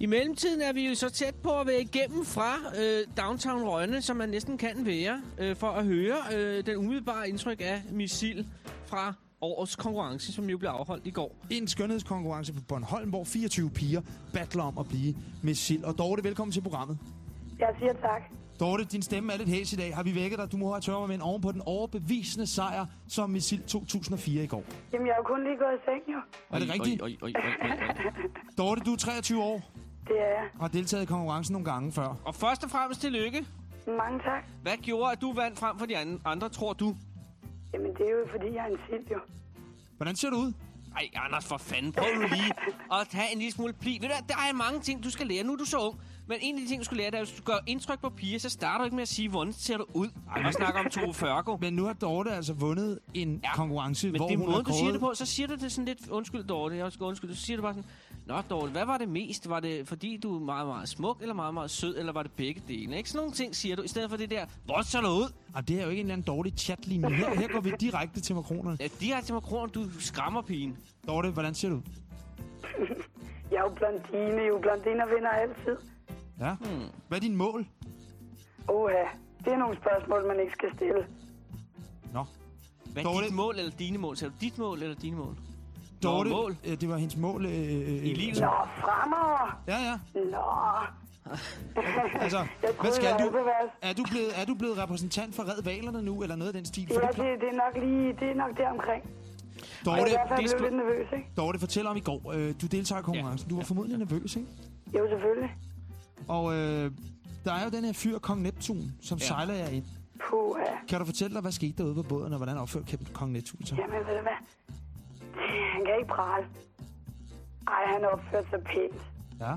I mellemtiden er vi jo så tæt på at være igennem fra øh, Downtown Rønne, som man næsten kan være, øh, for at høre øh, den umiddelbare indtryk af missil fra årets konkurrence, som jo blev afholdt i går. En skønhedskonkurrence på Bornholm, hvor 24 piger battler om at blive Miss Sild. Og Dorte, velkommen til programmet. Jeg siger tak. Dorte, din stemme er lidt hæs i dag. Har vi vækket dig? Du må have tørre med oven på den overbevisende sejr som Miss Sild 2004 i går. Jamen, jeg er jo kun lige gået i seng, jo. Er det rigtigt? Oj, oj, oj, oj, oj. Dorte, du er 23 år Det er jeg. har deltaget i konkurrencen nogle gange før. Og først og fremmest tillykke. Mange tak. Hvad gjorde, at du vandt frem for de an- andre, tror du? Jamen, det er jo fordi, jeg er en sild, jo. Hvordan ser du ud? Ej, Anders, for fanden. Prøv nu lige at have en lille smule pli. Ved du, hvad, der er mange ting, du skal lære. Nu er du så ung. Men en af de ting, du skal lære, det er, at hvis du gør indtryk på piger, så starter du ikke med at sige, hvordan ser du ud. Ej, vi snakker om Tove Førgo. Men nu har Dorte altså vundet en Ja, konkurrence, Men hvor det er hun måden, har du siger det på, så siger du det sådan lidt, undskyld Dorte, jeg skal undskylde, så siger du bare sådan, Nå Dorte, hvad var det mest? Var det fordi, du er meget, meget smuk, eller meget, meget sød, eller var det begge dele? Ikke sådan nogle ting, siger du, i stedet for det der, hvor ser du ud? Jamen, det er jo ikke en eller anden dårlig chatlinje. Her, her går vi direkte til makronerne. Ja, direkte til makronen, du skræmmer pigen. Dorte, hvordan ser du? Jeg er jo blondine, jo. Blondiner vinder altid. Ja. Hmm. Hvad er din mål? Oha, det er nogle spørgsmål, man ikke skal stille. Nå. Hvad er Dorte- dit mål eller dine mål? Ser du dit mål eller dine mål? Dorte, mål. øh, det var hendes mål. Øh, øh, I livet? Nå, fremover. Ja, ja. Nå. Altså, Jeg hvad skal du? Er du, blevet, er du blevet repræsentant for Red Valerne nu, eller noget af den stil? For Ja, det, er det, det, er nok lige, det er nok der omkring. Jeg er Dorte, i hvert fald er lidt nervøs, ikke? Dorte, fortæl om i går. Øh, du deltager i konkurrencen. Du var formodentlig nervøs, ikke? Jo, selvfølgelig. Og øh, der er jo den her fyr, Kong Neptun, som Ja. sejler jer ind. Puh, ja. Kan du fortælle dig, hvad skete derude på båden, og hvordan opførte Kæmpe Kong Neptun sig? Jamen, ved du hvad? Han kan ikke prale. Ej, han opførte sig pænt. Ja,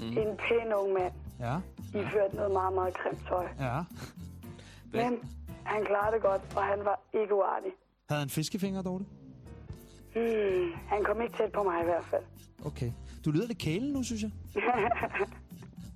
Mm. En pæn ung mand. ja, I førte noget meget, meget grimt tøj. ja. Men han klarede det godt, og han var ikke uartig. Havde han fiskefinger, Dorte? Hmm, han kom ikke tæt på mig i hvert fald. Okay. Du lyder lidt kælen nu, synes jeg. Det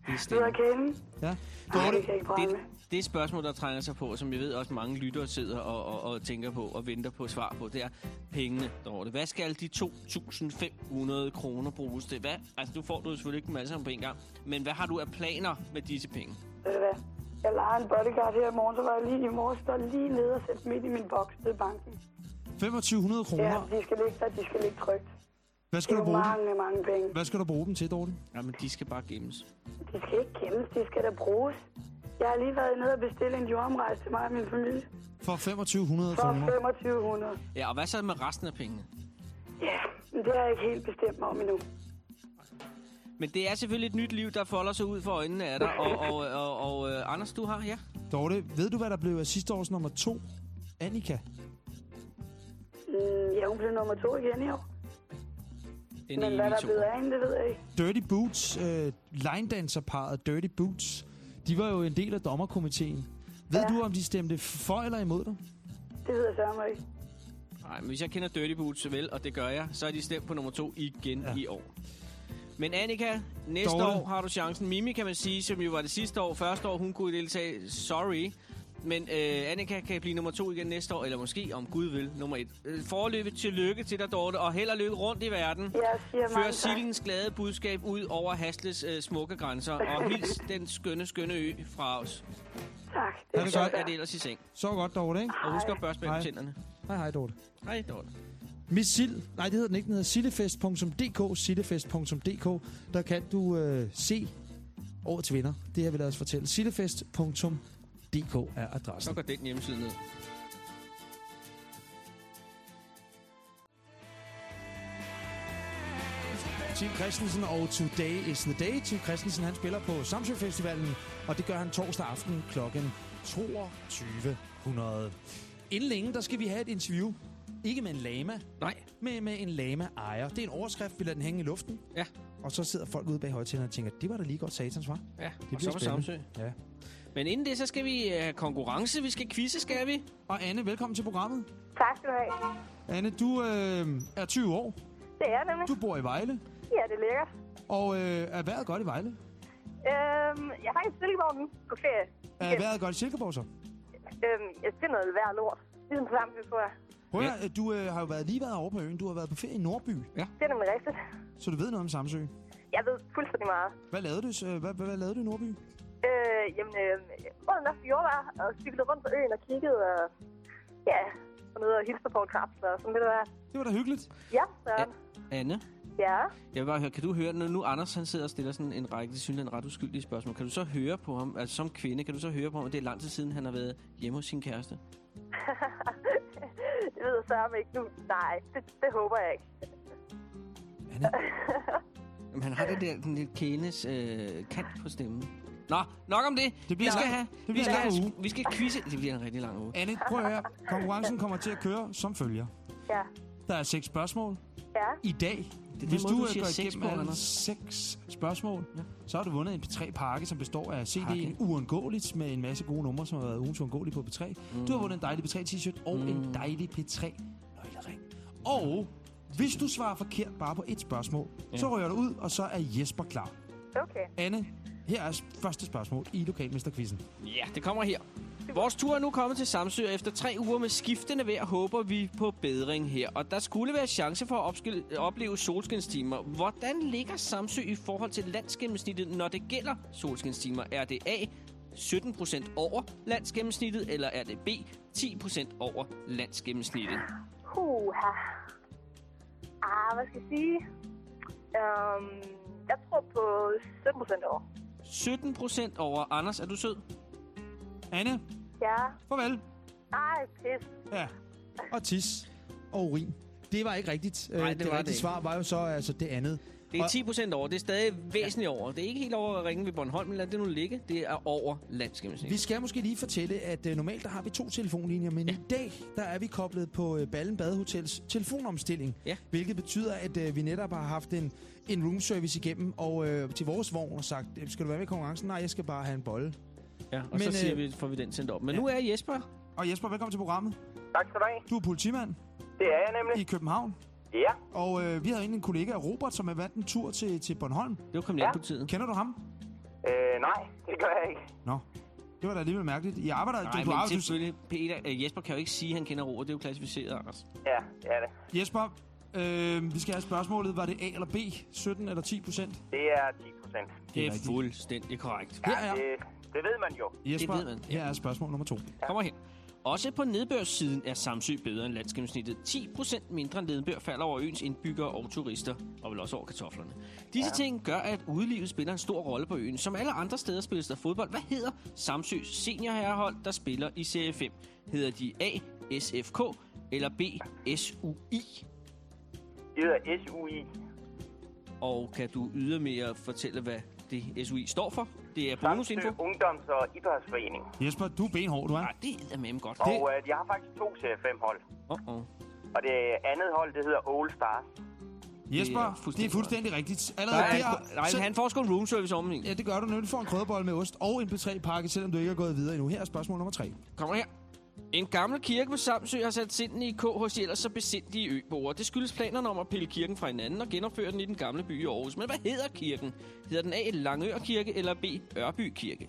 Du er stille. kælen? Ja. Dorte, det kan jeg ikke prale Det, med. Det er et spørgsmål, der trænger sig på, som jeg ved også mange lyttere sidder og, og, og tænker på og venter på svar på. Det er pengene, Dorte. Hvad skal de 2.500 kroner bruges til? Hvad? Altså, du får du selvfølgelig ikke dem alle sammen på en gang. Men hvad har du af planer med disse penge? Ved du hvad? Jeg leger en bodyguard her i morgen, så var jeg lige i morgen, der lige nede og sætte midt i min boks i banken. 2500 Ja, kroner. de skal ligge der, de skal ligge trygt. Hvad Det skal er du bruge dem? mange, mange penge. Hvad skal du bruge dem til, Dorte? Jamen, de skal bare gemmes. De skal ikke gemmes, de skal da bruges. Jeg har lige været nede og bestille en jordomrejse til mig og min familie. For 2500 For kroner. 2500. Ja, og hvad så med resten af pengene? Ja, men det har jeg ikke helt bestemt mig om endnu. Men det er selvfølgelig et nyt liv, der folder sig ud for øjnene af dig. Og, og, og, og øh, Anders, du har, ja? Dorte, ved du, hvad der blev af sidste års nummer to? Annika. Mm, ja, hun blev nummer to igen i år. Den Men hvad der er blevet af hende, det ved jeg ikke. Dirty Boots, øh, line-danserparet Dirty Boots, de var jo en del af dommerkomiteen. Ved Ja. du, om de stemte for eller imod dig? Det ved jeg sørme ikke. Nej, men hvis jeg kender Dirty Boots så vel, og det gør jeg, så er de stemt på nummer to igen Ja. i år. Men Annika, næste Dorte. år har du chancen. Mimi kan man sige, som jo var det sidste år. Første år, hun kunne deltage. Sorry. Men øh, Annika kan blive nummer to igen næste år, eller måske, om Gud vil, nummer et. Øh, forløbet til lykke til dig, Dorte, og held og lykke rundt i verden. Jeg siger Før. Sildens glade budskab ud over Hasles øh, smukke grænser, og hils den skønne, skønne ø fra os. Tak. Er det Så godt? er det ellers i seng. Så godt, Dorte, ikke? Og husk at børste bag tænderne. Hej, hej, Dorte. Hej, Dorte. Missil, nej, det hedder den ikke, den hedder sillefest.dk, sillefest.dk. Der kan du øh, se årets vinder. Det her vil jeg også fortælle. Sillefest.dk er Så adressen. går den hjemmeside ned. Tim Christensen, og Today is the Day. Tim Christensen, han spiller på Samsø Festivalen, og det gør han torsdag aften kl. 2200. Inden længe, der skal vi have et interview. Ikke med en lama, Nej. men med en lama-ejer. Det er en overskrift, vi lader den hænge i luften. Ja. Og så sidder folk ude bag højtalerne og tænker, det var da lige godt satans, var. Ja, Det og bliver så på spændende. Samsø. Ja. Men inden det, så skal vi have konkurrence. Vi skal quizze, skal vi? Og Anne, velkommen til programmet. Tak skal du have. Anne, du øh, er 20 år. Det er jeg nemlig. Du bor i Vejle. Ja, det er lækkert. Og øh, er vejret godt i Vejle? Øhm, jeg er faktisk i Silkeborg nu på ferie. Er Ja. vejret godt i Silkeborg så? Øhm, jeg finder noget værd lort. Ligesom på Samsø, tror jeg. Prøv Ja. ja. at, du øh, har jo været, lige været over på øen. Du har været på ferie i Nordby, Det er nemlig rigtigt. så du ved noget om Samsø. Jeg ved fuldstændig meget. Hvad lavede du, så- hvad, hvad, hvad lavede du i Nordby? Øh, jamen, øh, både en masse jordvær og cyklede rundt på øen og kiggede og... Ja, og nede og hilste på Paul Krabs og sådan lidt hvert. Det var da hyggeligt. Ja, Søren. Anne, Ja. jeg vil bare høre, kan du høre, når nu Anders han sidder og stiller sådan en række tilsyneladende ret uskyldige spørgsmål, kan du så høre på ham, altså som kvinde, kan du så høre på ham, at det er lang tid siden, han har været hjemme hos sin kæreste? det ved jeg sørme ikke nu. Nej, det, det håber jeg ikke. Anne, Jamen, han har det der den lidt kænes øh, kant på stemmen. Nå, nok om det. Det bliver vi skal lang- have, det vi bliver skal, en lang have, uge. vi skal quizze. Det bliver en rigtig lang uge. Anne, prøv at høre. Konkurrencen kommer til at køre som følger. Ja. Der er seks spørgsmål Ja. i dag. den Hvis måde, du, du siger går seks igennem alle seks spørgsmål, ja. så har du vundet en P3-pakke, som består af CD'en Pakke. Uundgåeligt med en masse gode numre, som har været ugens uundgåelige på P3. Mm. Du har vundet en dejlig P3-t-shirt og mm. en dejlig P3-nøglering. Og hvis du svarer forkert bare på et spørgsmål, ja. så rører du ud, og så er Jesper klar. Okay. Anne, her er første spørgsmål i Lokalmesterquizzen. Ja, det kommer her. Vores tur er nu kommet til Samsø, og efter tre uger med skiftende vejr håber vi på bedring her. Og der skulle være chance for at opleve solskinstimer. Hvordan ligger Samsø i forhold til landsgennemsnittet, når det gælder solskinstimer? Er det A, 17% over landsgennemsnittet, eller er det B, 10% over landsgennemsnittet? Huha. Ah, hvad skal jeg sige? Um, jeg tror på 17 procent over. 17% over. Anders, er du sød? Anne, Ja. farvel. Ej, pis. Ja. Og tis og urin. Det var ikke rigtigt. Nej, Øh, det det var rigtige det svar var jo så altså det andet. Det er Og- 10% over. Det er stadig væsentligt over. Det er ikke helt over ringen ved Bornholm, men lad det nu ligge. Det er over Vi landsgennemsnittet. skal måske lige fortælle, at øh, normalt der har vi to telefonlinjer, men ja. i dag der er vi koblet på øh, Ballen Badehotels telefonomstilling. Ja. Hvilket betyder, at øh, vi netop har haft en, en roomservice igennem og øh, til vores vogn og sagt, skal du være med i konkurrencen? Nej, jeg skal bare have en bolle. Ja, og Men, så siger øh, vi, får vi den sendt op. Men ja. nu er Jesper. Og Jesper, velkommen til programmet. Tak skal du have. Du er politimand Det er jeg nemlig. i København. Ja. Og øh, vi havde en kollega, Robert, som er vandt en tur til, til Bornholm. Det var kriminalpolitiet. Kender du ham? Øh, nej, det gør jeg ikke. Nå, det var da alligevel mærkeligt. I arbejder... Nej, du, men arbejder- selvfølgelig. Peter, øh, Jesper kan jo ikke sige, at han kender ordet. Det er jo klassificeret, Anders. Ja, det er det. Jesper, øh, vi skal have spørgsmålet. Var det A eller B? 17 eller 10 procent? Det er 10 procent. Det er rigtigt. fuldstændig korrekt. Her er, Det, det ved man jo. Jesper, det ved man, ja. her er spørgsmål nummer to. Kommer her. Også på nedbørssiden er Samsø bedre end landsgennemsnittet. 10% mindre nedbør falder over øens indbyggere og turister, og vel også over kartoflerne. Disse ja. ting gør, at udelivet spiller en stor rolle på øen. Som alle andre steder spilles der fodbold. Hvad hedder Samsøs seniorherrehold, der spiller i Serie 5? Hedder de A, SFK eller B, SUI? Det hedder SUI. Og kan du ydermere fortælle, hvad det SUI står for? Det er bonusinfo. Samsø Ungdoms- og Idrætsforening. Jesper, du er benhård, du er. Nej, det er med godt. Og øh, de har faktisk to Serie 5 hold. Uh-oh. Og det andet hold, det hedder All Stars. Jesper, Det er det er fuldstændig fuldstændig rigtigt. Allerede er, der... nej, så- han får sgu en room service om Ja, det gør du nu. Du får en krødebold med ost og en P3-pakke, selvom du ikke er gået videre endnu. Her er spørgsmål nummer tre. Kommer her. En gammel kirke på Samsø har sat sindene i k hos ellers så besindige øboere. Det skyldes planerne om at pille kirken fra hinanden og genopføre den i den gamle by i Aarhus. Men hvad hedder kirken? Hedder den A. Langør Kirke eller B. Ørby Kirke?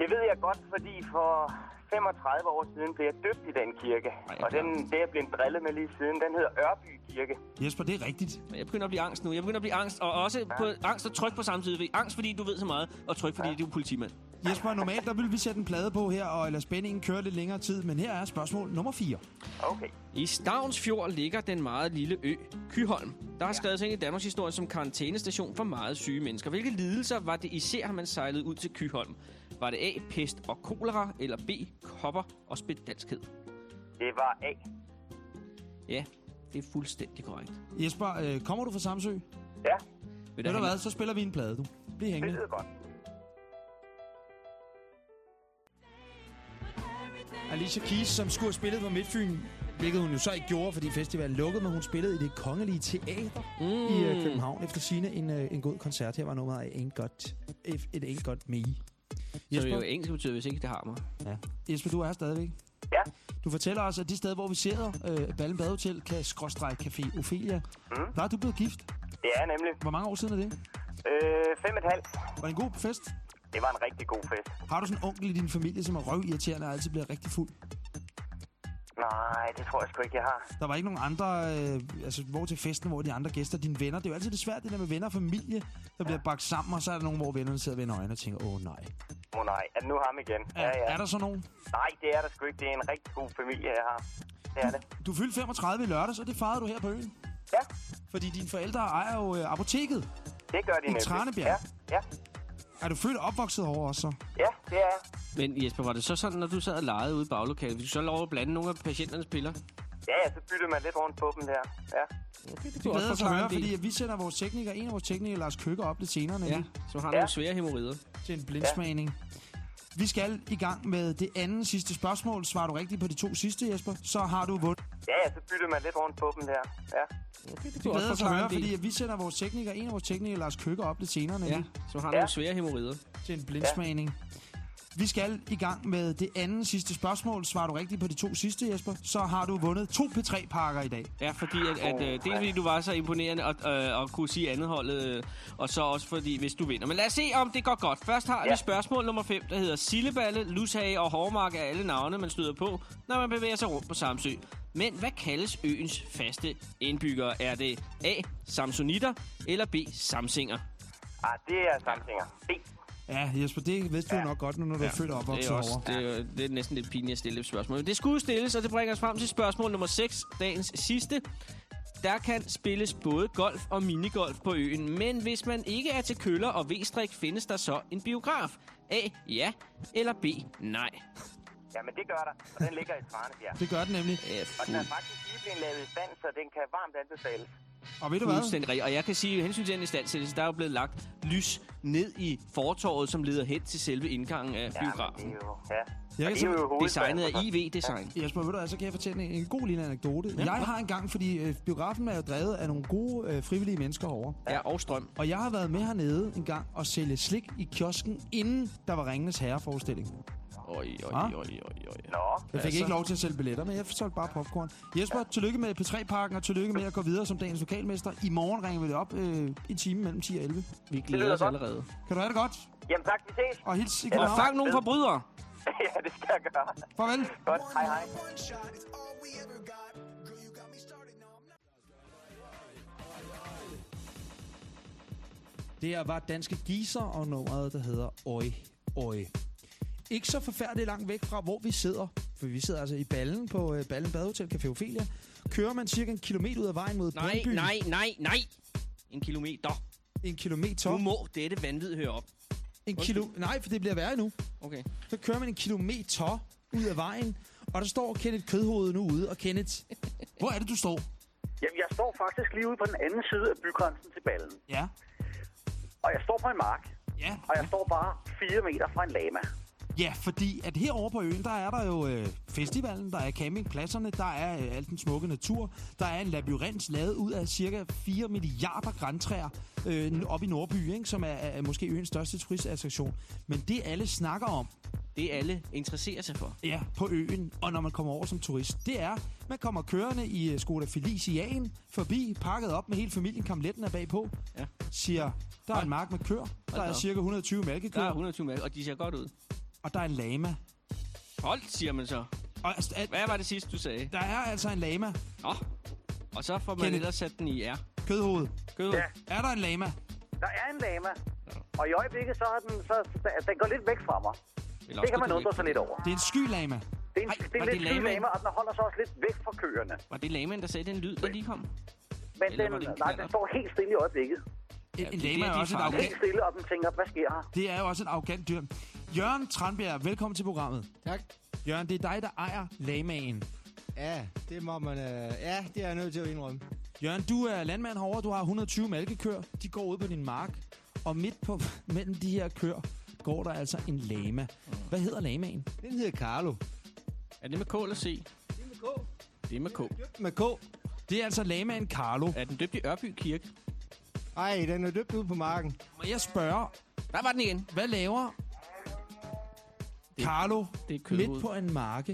Det ved jeg godt, fordi for 35 år siden blev jeg døbt i den kirke. Ej, og den, det er jeg blevet drillet med lige siden, den hedder Ørby Kirke. Jesper, det er rigtigt. Jeg begynder at blive angst nu. Jeg begynder at blive angst. Og også på angst og tryk på samme tid. Angst, fordi du ved så meget. Og tryk, fordi du er politimand. Jesper, normalt der vil vi sætte en plade på her og lade spændingen køre lidt længere tid, men her er spørgsmål nummer 4. Okay. I Stavns Fjord ligger den meget lille ø Kyholm. Der har skrevet sig ind i Danmarks historie som karantænestation for meget syge mennesker. Hvilke lidelser var det især, har man sejlet ud til Kyholm? Var det A. Pest og kolera, eller B. Kopper og spedalskhed? Det var A. Ja, det er fuldstændig korrekt. Jesper, øh, kommer du fra Samsø? Det Ja, Vil Ved du hvad, så spiller vi en plade, du. Bliv det hængende. lyder godt. Alicia Keys, som skulle have spillet på Midtfyn, hvilket hun jo så ikke gjorde, fordi festivalen lukkede, men hun spillede i det kongelige teater mm. i uh, København. Efter sine en, uh, en god koncert. Her var nummeret af Ain't Got, If It Ain't Got Me. Så det er jo engelsk betyder, hvis ikke det har mig. Ja. Jesper, du er her stadigvæk. Ja. Du fortæller os, at det sted, hvor vi sidder, øh, Ballen Badehotel, kan skråstrege Café Ophelia. Mm. Der er du blevet gift. Det er nemlig Hvor mange år siden er det? øh, fem og et halvt. Var det en god fest? Det var en rigtig god fest. Har du sådan en onkel i din familie, som er røvirriterende og altid bliver rigtig fuld? Nej, det tror jeg sgu ikke, jeg har. Der var ikke nogen andre, øh, altså hvor til festen, hvor de andre gæster, dine venner. Det er jo altid det svært, det der med venner og familie, der bliver bagt sammen, og så er der nogen, hvor vennerne sidder og vender øjnene og tænker, åh nej. Åh oh, nej, er det nu ham igen? Er, Ja, ja. er der så nogen? Nej, det er der sgu ikke. Det er en rigtig god familie, jeg har. Det er det. Du fyldte 35 i lørdags, og det fejrede du her på øen. Ja, Fordi dine forældre ejer jo øh, apoteket. det gør de I nemlig. Tranebjerg? Ja, ja, Er du født og opvokset over også så? ja, det er jeg. Men Jesper, var det så sådan, når du sad og legede ude i baglokalet? Vil du så lov at blande nogle af patienternes piller? Ja, ja, så bytter man lidt rundt på dem der. Ja. Okay, det Vi glæder os at høre, fordi at vi sender vores tekniker, en af vores teknikere, Lars Køkker, op lidt senere, nemlig, Ja, som har Ja. nogle svære hemorrider. til en blindsmagning. Vi skal i gang med det andet sidste spørgsmål. Svarer du rigtigt på de to sidste, Jesper, så har du vundet. Ja, ja, så bytter man lidt rundt på dem der. Ja. Okay, det glæder os at høre, fordi at vi sender vores tekniker, en af vores teknikere, Lars Køkker, op lidt senere, nemlig, Ja, som har Ja. nogle svære hemorrider. til en blindsmagning. Vi skal i gang med det andet sidste spørgsmål. Svarer du rigtigt på de to sidste, Jesper, så har du vundet to P3-pakker i dag. Ja, fordi at, at øh, dels fordi du var så imponerende og, øh, og kunne sige andet holdet, øh, og så også fordi, hvis du vinder. Men lad os se, om det går godt. Først har vi Ja. spørgsmål nummer 5, der hedder Silleballe, Lushage og Hårmark er alle navne, man støder på, når man bevæger sig rundt på Samsø. Men hvad kaldes øens faste indbyggere? Er det A. Samsonitter eller B. Samsinger? Ah, det er samtinger. B. Ja, Jesper, det vidste du Ja. nok godt, nu, når du er født og er, også, over. det, er, det er næsten lidt pinligt at stille et spørgsmål. Men det skulle stilles, og det bringer os frem til spørgsmål nummer 6, dagens sidste. Der kan spilles både golf og minigolf på øen, men hvis man ikke er til køller og V-strik, findes der så en biograf. A. Ja. Eller B. Nej. Jamen, det gør der. Og den ligger i Tranebjerg. Det gør den nemlig. Ja, Og den er faktisk lige blevet lavet i stand, så den kan varmt anbefales. Og ved du hvad? Og jeg kan sige, at hensyn til den istandsættelse, der er jo blevet lagt lys ned i fortorvet, som leder hen til selve indgangen af Ja, det biografen. er jo... Ja. Jeg kan det er jo hovedstaden Designet af for- IV Design. Jesper, ved du hvad, så kan jeg fortælle en, en god lille anekdote. Ja. Jeg har engang, fordi øh, biografen er jo drevet af nogle gode øh, frivillige mennesker herovre. Ja, og strøm. Og jeg har været med hernede en gang og sælge slik i kiosken, inden der var Ringenes Herre-forestilling. Oj, oj, Ah. oj, oj, oj. Nå, Jeg fik ikke lov til at sælge billetter, men jeg solgte bare popcorn. Jesper, tillykke med P3-parken, og tillykke med at gå videre som dagens lokalmester. I morgen ringer vi det op øh, en time mellem 10 og 11. Vi lyder glæder os godt. allerede. Kan du have det godt? jamen tak, vi ses. Og hils i Eller Og København. fang nogle forbrydere. ja, det skal jeg gøre. Farvel. Godt, hej hej. Det her var Danske Giser og nummeret, der hedder Oj, Oj. Ikke så forfærdeligt langt væk fra, hvor vi sidder. For vi sidder altså i Ballen på øh, Ballen Badehotel Café Ophelia. Kører man cirka en kilometer ud af vejen mod Nej, Brøndby. nej, nej, nej. En kilometer. En kilometer. Nu må dette vanvid høre op. En kilo... Nej, for det bliver værre nu. Okay. Så kører man en kilometer ud af vejen, og der står Kenneth Kødhoved nu ude. Og Kenneth, hvor er det, du står? Jamen, jeg står faktisk lige ude på den anden side af bygrænsen til ballen. Ja. Og jeg står på en mark, Ja. og jeg står bare 4 meter fra en lama. Ja, fordi at herovre på øen, der er der jo øh, festivalen, der er campingpladserne, der er øh, alt den smukke natur, der er en labyrint lavet ud af cirka 4 milliarder græntræer øh, op i Nordby, ikke, som er, er måske øens største turistattraktion. Men det alle snakker om, Det alle interesserer sig for. ja, på øen, og når man kommer over som turist, det er, man kommer kørende i øh, Skoda Feliciaen forbi, pakket op med hele familien, kamletten er bagpå, Ja. siger, der er en mark med køer, der er cirka 120 Der mælkekøer, er 120 mælk, og de ser godt ud. og der er en lama. Hold, siger man så. Og altså, at, Hvad var det sidste, du sagde? der er altså en lama, Nå. Og så får man Kenneth. ellers sat den i R. kødhoved. Kød. Ja. Er der en lama? Der er en lama, og i øjeblikket så er den, så, den går lidt væk fra mig. Eller Det kan man undre sig lidt over. Det er en skylama. Det er en, Ej, det er det lidt sky lamaen? lama, og den holder sig også lidt væk fra køerne. Var det lamaen, der sagde den lyd, der lige kom? Men Eller den, var det en nej, den står helt stille i øjeblikket. En, Ja, en det er lama er også et er arrogant, Helt stille, og den tænker, hvad sker her? det er jo også et arrogant dyr. Jørgen Tranbjerg, velkommen til programmet. Tak. Jørgen, det er dig, der ejer lamaen. Ja, det må man... Øh, ja, det er jeg nødt til at indrømme. Jørgen, du er landmand herovre. Du har 120 malkekøer. De går ud på din mark. Og midt på mellem de her køer går der altså en lama. Hvad hedder lamaen? Den hedder Carlo. Er det med K eller C? Det er med K. Det er med K. Med K. Det er altså lamaen Carlo. Er den døbt i Ørby Kirke? Ej, den er døbt ude på marken. Må jeg spørge, Der var den igen. hvad laver Carlo Det er midt på en marke?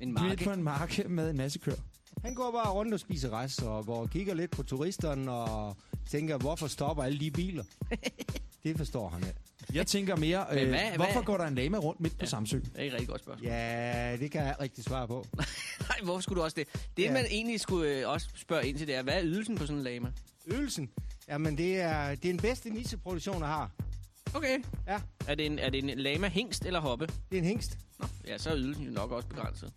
En Midt marke. på en marke med en masse køer. Han går bare rundt og spiser rest og går og kigger lidt på turisterne og tænker, hvorfor stopper alle de biler? det forstår han ikke. Jeg tænker mere, øh, hvad- hvorfor hvad- går der en lama rundt midt på Ja. Samsø? Det er ikke rigtig godt spørgsmål. Ja, det kan jeg ikke rigtig svare på. Nej, hvorfor skulle du også det? Det, Ja. man egentlig skulle øh, også spørge ind til, det er, hvad er ydelsen på sådan en lama? Ydelsen, jamen det er, det er den bedste nisseproduktion, jeg har. Okay. Ja. Er det en, er det en lama hængst eller hoppe? Det er en hængst. Nå, ja, så er ydelsen jo nok også begrænset.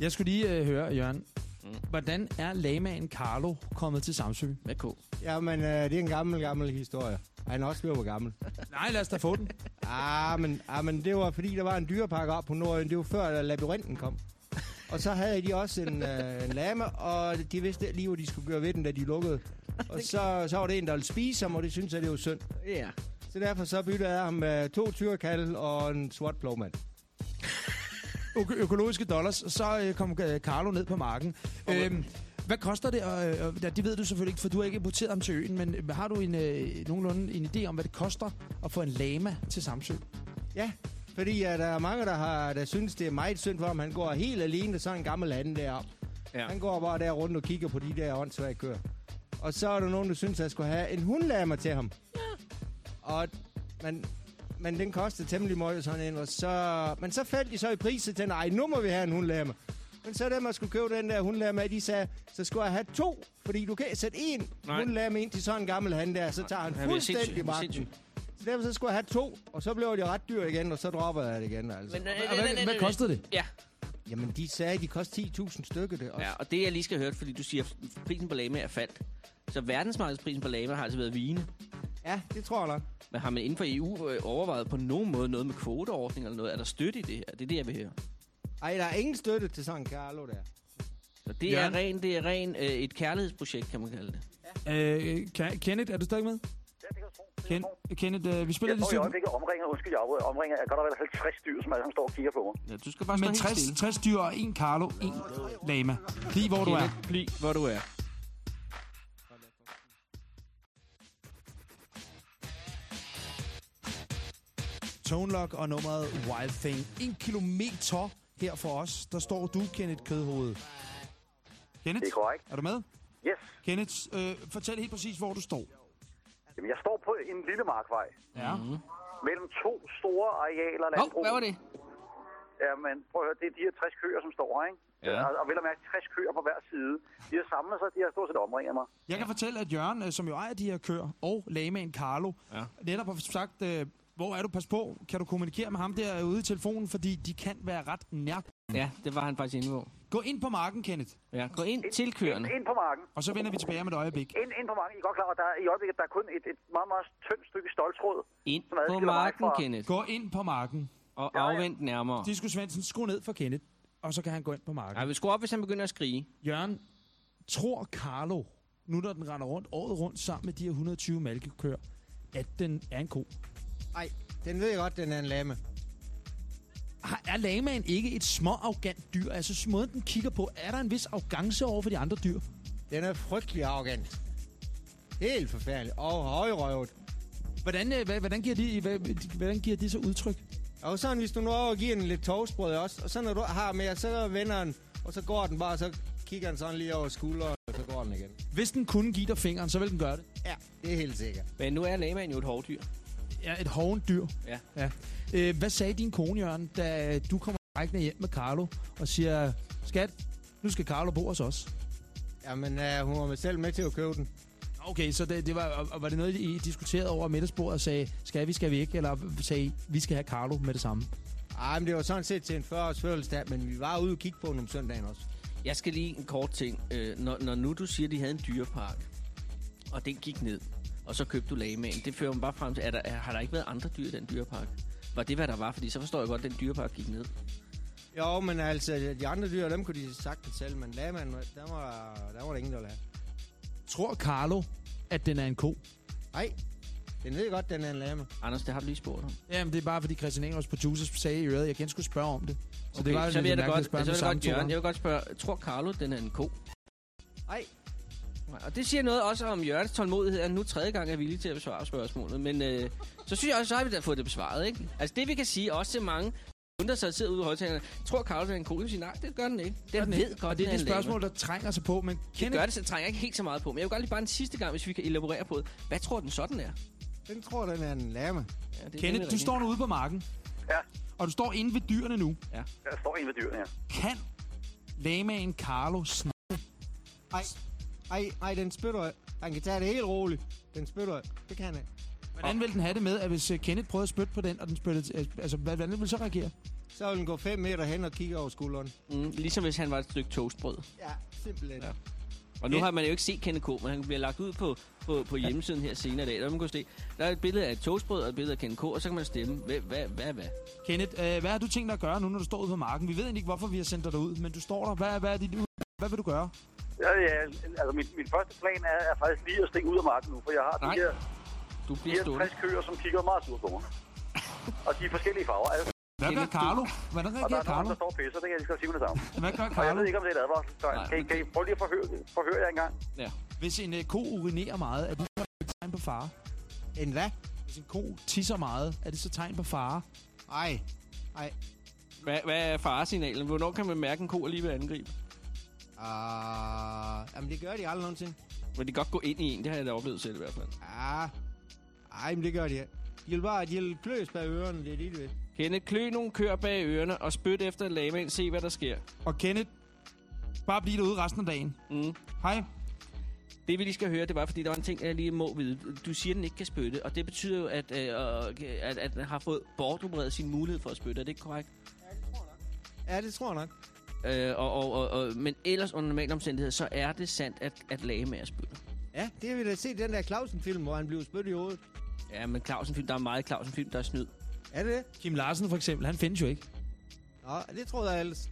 Jeg skulle lige øh, høre, Jørgen. Mm. Hvordan er lamaen Carlo kommet til Samsø? Med K. Jamen, øh, det er en gammel, gammel historie. Han er også at være gammel. Nej, lad os da få den. Ah, men, ah, men det var fordi, der var en dyrepark op på Nordøen. Det var før labyrinten kom. Og så havde de også en, uh, en lame, og de vidste lige, hvad de skulle gøre ved den, da de lukkede. Og så, så var det en, der ville spise ham, og det synes jeg, det var synd. Ja. Så derfor så byttede jeg ham med to tyrkald og en sort plovmand. Ø- økologiske dollars, så øh, kom øh, Carlo ned på marken. Øhm, hvad koster det? Og, øh, ja, det ved du selvfølgelig ikke, for du har ikke importeret ham til øen, men øh, har du en, øh, nogenlunde en idé om, hvad det koster at få en lama til Samsø? Ja, fordi at der er mange, der, har, der synes, det er meget synd for ham. Han går helt alene, sådan en gammel anden deroppe. Ja. Han går bare der rundt og kigger på de der åndssvage køer. Og så er der nogen, der synes, at jeg skulle have en hundlammer til ham. Ja. Og, men, men den kostede temmelig meget sådan en. Og så, men så faldt de så i pris til, den, ej, nu må vi have en hundlammer. Men så dem, der skulle købe den der hundlammer, de sagde, så skulle jeg have to. Fordi du kan ikke sætte en Nej. hundlammer ind til sådan en gammel han der, så tager han fuldstændig magten. Så derfor så skulle jeg have to, og så blev de ret dyr igen, og så droppede jeg det igen. Altså. Men, øh, hvad, hvad kostede det? Ja. Jamen, de sagde, at de kostede 10.000 stykker. Det også. ja, og det jeg lige skal høre, fordi du siger, at prisen på lama er faldt. Så verdensmarkedsprisen på lama har altså været vigende. Ja, det tror jeg nok. Men har man inden for EU øh, overvejet på nogen måde noget med kvoteordning eller noget? Er der støtte i det her? Det er det, jeg vil høre. Ej, der er ingen støtte til sådan en Carlo der. Så det Jørgen? er ren, det er ren øh, et kærlighedsprojekt, kan man kalde det. Øh, Ke- Kenneth, er du stadig med? Ja, det kan jeg tro. Ken- jeg. Kenneth, øh, vi spiller Jeg lige står i stykke. øjeblikket omringer, undskyld, jeg afbryder, omringer af godt og vel 50 dyr, som alle sammen står og kigger på mig. Ja, du skal bare helt 60, stille. 60 dyr og en Carlo, en lama. Bliv hvor du er. Kenneth, Bliv, hvor du er. Tone Lock og nummeret Wild Thing. En kilometer her for os, der står du, Kenneth Kødhoved. Kenneth, Det er korrekt. er du med? Yes. Kenneth, øh, fortæl helt præcis, hvor du står. Jamen, jeg står på en lille markvej Ja. Mhm. mellem to store arealer Hov, landbrug. hvad var det? Ja, men prøv at høre, det er de her 60 køer, som står her, ikke? Ja. Og, og vel at mærke 60 køer på hver side. De har samlet sig, de har stort set omringet mig. Jeg kan fortælle, at Jørgen, øh, som jo ejer de her køer, og lamaen Carlo, Ja. netop har sagt, øh, hvor er du, pas på, kan du kommunikere med ham der ude i telefonen, fordi de kan være ret nær. Ja, det var han faktisk inde på. Gå ind på marken, Kenneth, Ja, gå ind til køerne. Ind, ind på marken. og så vender vi tilbage om et øjeblik. Ind, ind på marken. I er godt klar, at der er, i øjeblikket der er kun et, et meget, meget tyndt stykke stoltråd. Ind Som på marken, fra- Kenneth. Gå ind på marken. Og Ja, ja. afvent nærmere. Disco Svendsen, skru ned for Kenneth, og så kan han gå ind på marken. Nej, vi skruer op, hvis han begynder at skrige. Jørgen, tror Carlo, nu når den render rundt året rundt sammen med de her 120 malkekøer, at den er en ko? Ej, den ved jeg godt, den er en lame. Har- Er lamaen ikke et små arrogant dyr? Altså, måden den kigger på, er der en vis arrogance over for de andre dyr? Den er frygtelig arrogant. Helt forfærdelig. Og højrøvet. Hvordan, øh, hvad, hvordan, giver de, hvad, hvordan giver de så udtryk? Og sådan, hvis du nu over og giver den lidt toastbrød også, og så når du har mere, så vender den, og så går den bare, og så kigger den sådan lige over skulderen, og så går den igen. Hvis den kunne give dig fingeren, så vil den gøre det. Ja, det er helt sikkert. Men nu er lamaen jo et hovdyr. Ja, et hovent dyr. Ja. ja. Øh, hvad sagde din kone, Jørgen, da du kommer rækkende hjem med Carlo og siger, skat, nu skal Carlo bo hos os? Jamen, uh, hun var med selv med til at købe den. Okay, så det, det var, og var det noget, I diskuterede over middagsbordet og sagde, skal vi, skal vi ikke? Eller sagde I, vi skal have Carlo med det samme? Ej, men det var sådan set til en 40-års fødselsdag, men vi var ude og kigge på den om søndagen også. Jeg skal lige en kort ting. Øh, når, når nu du siger, at de havde en dyrepark, og den gik ned, og så købte du lamaen, det fører mig bare frem til, er der, er, har der ikke været andre dyr i den dyrepark? Var det, hvad der var? Fordi så forstår jeg godt, at den dyrepark gik ned. Jo, men altså, de andre dyr, dem kunne de sagtens selv, men lamaen, der var, der var der ingen, der ville have. Tror Carlo, at den er en ko? Nej, den ved godt, den er en lame. Anders, det har du lige spurgt om. Jamen, det er bare, fordi Christian Engels producer sagde i øret, at jeg igen skulle spørge om det. Så Okay, det var så vil jeg da godt, så vil jeg godt, Jørgen, jeg vil godt spørge, tror Carlo, den er en ko? Nej, Og det siger noget også om Jørgens tålmodighed, at han nu tredje gang er villig til at besvare spørgsmålet. Men øh, så synes jeg også, så har vi da fået det besvaret, ikke? Altså det vi kan sige, også til mange kunder, der sidder ude i højtalerne, tror Carlo, det er en ko? Jeg vil sige, nej, det gør den ikke. Den Og ved godt, og det er den det spørgsmål, der trænger sig på, men Det Kenneth, gør det, så trænger ikke helt så meget på. Men jeg vil godt lige bare en sidste gang, hvis vi kan elaborere på det. Hvad tror den sådan er? den tror, den er en lame. Ja, det er Kenneth, du står nu ude på marken. Ja. Og du står inde ved dyrene nu. Jeg står inde ved dyrene her. Kan lamaen Carlo sn- Ej, ej, ej, den spytter. Han kan tage det helt roligt. Den spytter. Det kan han ikke. Hvordan vil den have det med, at hvis øh, Kenneth prøvede at spytte på den, og den spyttede... øh, Altså, hvad- hvordan vil den så reagere? Så vil den gå 5 meter hen og kigge over skulderen. Mm, ligesom hvis han var et stykke toastbrød. Ja, simpelthen. Ja. Og nu Ja. har man jo ikke set Kenneth K, men han bliver lagt ud på, på, på hjemmesiden her senere i dag. Der, man kan se, der er et billede af et toastbrød og et billede af Kenneth K, og så kan man stemme, hvad, hvad, hvad, hvad? Kenneth, øh, hvad har du tænkt dig at gøre nu, når du står ude på marken? Vi ved ikke, hvorfor vi har sendt dig derud, men du står der. Hvad, hvad, er dit, hvad vil du gøre? Ja, ja, altså min, min første plan er, er faktisk lige at stikke ud af marken nu, for jeg har Nej, de her, Du de bliver her stående. 60 køer, som kigger meget surt på mig. Og de er forskellige farver. Altså, Hvad gør Carlo? Hvordan og der reagerer er nogen, Carlo? der står og pisser, det kan jeg lige sige med det samme. Hvad gør Og jeg Carlo? ved ikke, om det er et advarsel. Nej, Kan, I- kan I prøve lige at forhøre, forhøre jer engang? Hvis en øh, ko urinerer meget, er det så et tegn på fare? En hvad? Hvis en ko tisser meget, er det så tegn på fare? Ej. Hvad, hvad er faresignalen? Hvornår kan man mærke en ko lige ved at angribe? Uh, jamen, det gør de aldrig nogensinde. Men de kan godt gå ind i en, det har jeg da oplevet selv i hvert fald. Ja. Ej, men det gør de. De vil bare, de vil kløs bag ørerne, det er det, de vil. Kenneth, klø nogle køer bag ørerne og spyt efter lamaen, se hvad der sker. Og Kenneth, bare bliv derude resten af dagen. Mm. Hej. Det vi lige skal høre, det var, fordi der var en ting, jeg lige må vide. Du siger, at den ikke kan spytte, og det betyder jo, at, øh, at, at den har fået bortopereret sin mulighed for at spytte. Er det ikke korrekt? Ja, det tror jeg nok. Øh, og, og, og, og, men ellers under normale omstændigheder, så er det sandt, at, at lamaer spytter. Ja, det har vi da set i den der Clausen-film, hvor han blev spyttet i hovedet. Ja, men Clausen-film, der er meget Clausen-film, der er snyd. Er det det? Kim Larsen for eksempel, han findes jo ikke. Nå, det tror jeg ellers.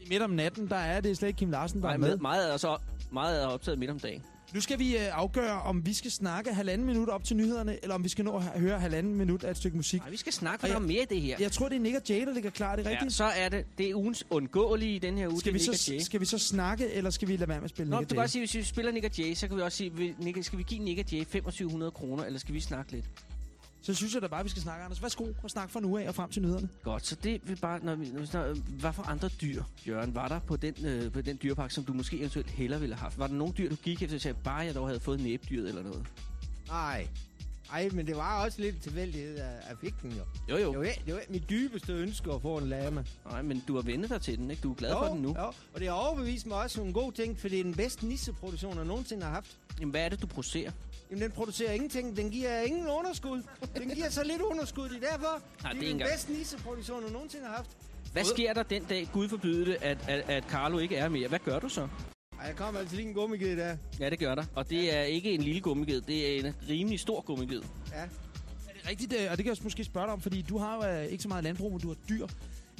I midt om natten, der er det slet ikke Kim Larsen, der Nej, er med. med. meget er så meget er optaget midt om dagen. Nu skal vi øh, afgøre, om vi skal snakke halvanden minut op til nyhederne, eller om vi skal nå at høre halvanden minut af et stykke musik. Nej, vi skal snakke, jeg- mere i det her. Jeg tror, det er Nick og Jay, der ligger klar. Det er Ja, rigtigt. så er det, det er ugens undgåelige i den her uge. skal, vi så, skal vi så snakke, eller skal vi lade være med at spille Nå, Nick du kan godt sige, hvis vi spiller Nick og Jay, så kan vi også sige, vil Nick, skal vi give Nick og Jay 2500 kroner, eller skal vi snakke lidt? Så synes jeg da bare, vi skal snakke, Anders. Værsgo og snak fra nu af og frem til nyhederne. Godt, så det vil bare, når vi, når vi snakker, hvad for andre dyr, Jørgen, var der på den, øh, på den dyrepark, som du måske eventuelt hellere ville have haft? Var der nogle dyr, du gik efter, og sagde, bare jeg dog havde fået næbdyret eller noget? Nej. Ej, men det var også lidt tilfældighed, at jeg fik den jo. Jo, jo. Det var, det var mit dybeste ønske at få en lama. Nej, men du har vendt dig til den, ikke? Du er glad for den nu. Jo, og det har overbevist mig også en god ting, for det er den bedste nisseproduktion, jeg nogensinde har haft. Jamen, hvad er det, du producerer? Jamen, den producerer ingenting. Den giver ingen underskud. Den giver så lidt underskud. Det er derfor, Nej, det er det er den engang- bedste nisseproduktion, jeg nogensinde har haft. Hvad sker der den dag, Gud forbyde det, at, at, at Carlo ikke er mere? Hvad gør du så? Ej, jeg kommer altså lige en gummiged der. Ja, det gør der. Og det er ikke en lille gummiged, det er en rimelig stor gummiged. Ja. Er det rigtigt, øh, og det kan jeg måske spørge dig om, fordi du har jo øh, ikke så meget landbrug, men du har dyr.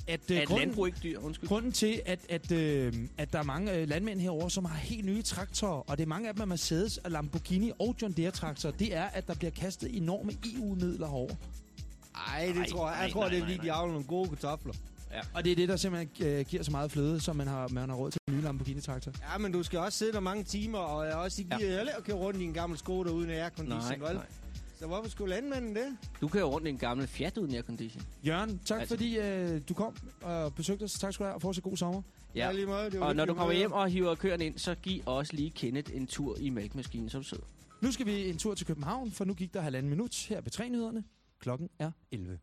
At, øh, Er et landbrug ikke dyr? Undskyld. Grunden til, at, at, øh, at der er mange øh, landmænd herover, som har helt nye traktorer, og det er mange af dem er Mercedes, og Lamborghini og John Deere traktorer, det er, at der bliver kastet enorme EU-midler herover. Ej, det Nej, tror jeg. nej, Jeg tror, nej, det er, nej, fordi nej. de avler nogle gode kartofler. Og det er det, der simpelthen øh, giver så meget fløde, som man har, man har råd til en ny Lamborghini-traktor. Ja, men du skal også sidde der mange timer, og jeg også Ja. giver ja. at køre rundt i en gammel Skoda uden aircondition, Nej, vel? nej. Så hvorfor skulle landmanden det? Du kører rundt i en gammel Fiat uden aircondition. Jørgen, tak Altså- fordi øh, du kom og besøgte os. Tak skal du have, og fortsat god sommer. Ja. lige måde, det var Og når du kommer hjem og hiver køren ind, så giv også lige Kenneth en tur i mælkemaskinen, så du sidder. Nu skal vi en tur til København, for nu gik der halvanden minut her ved nyhederne. Klokken er 11.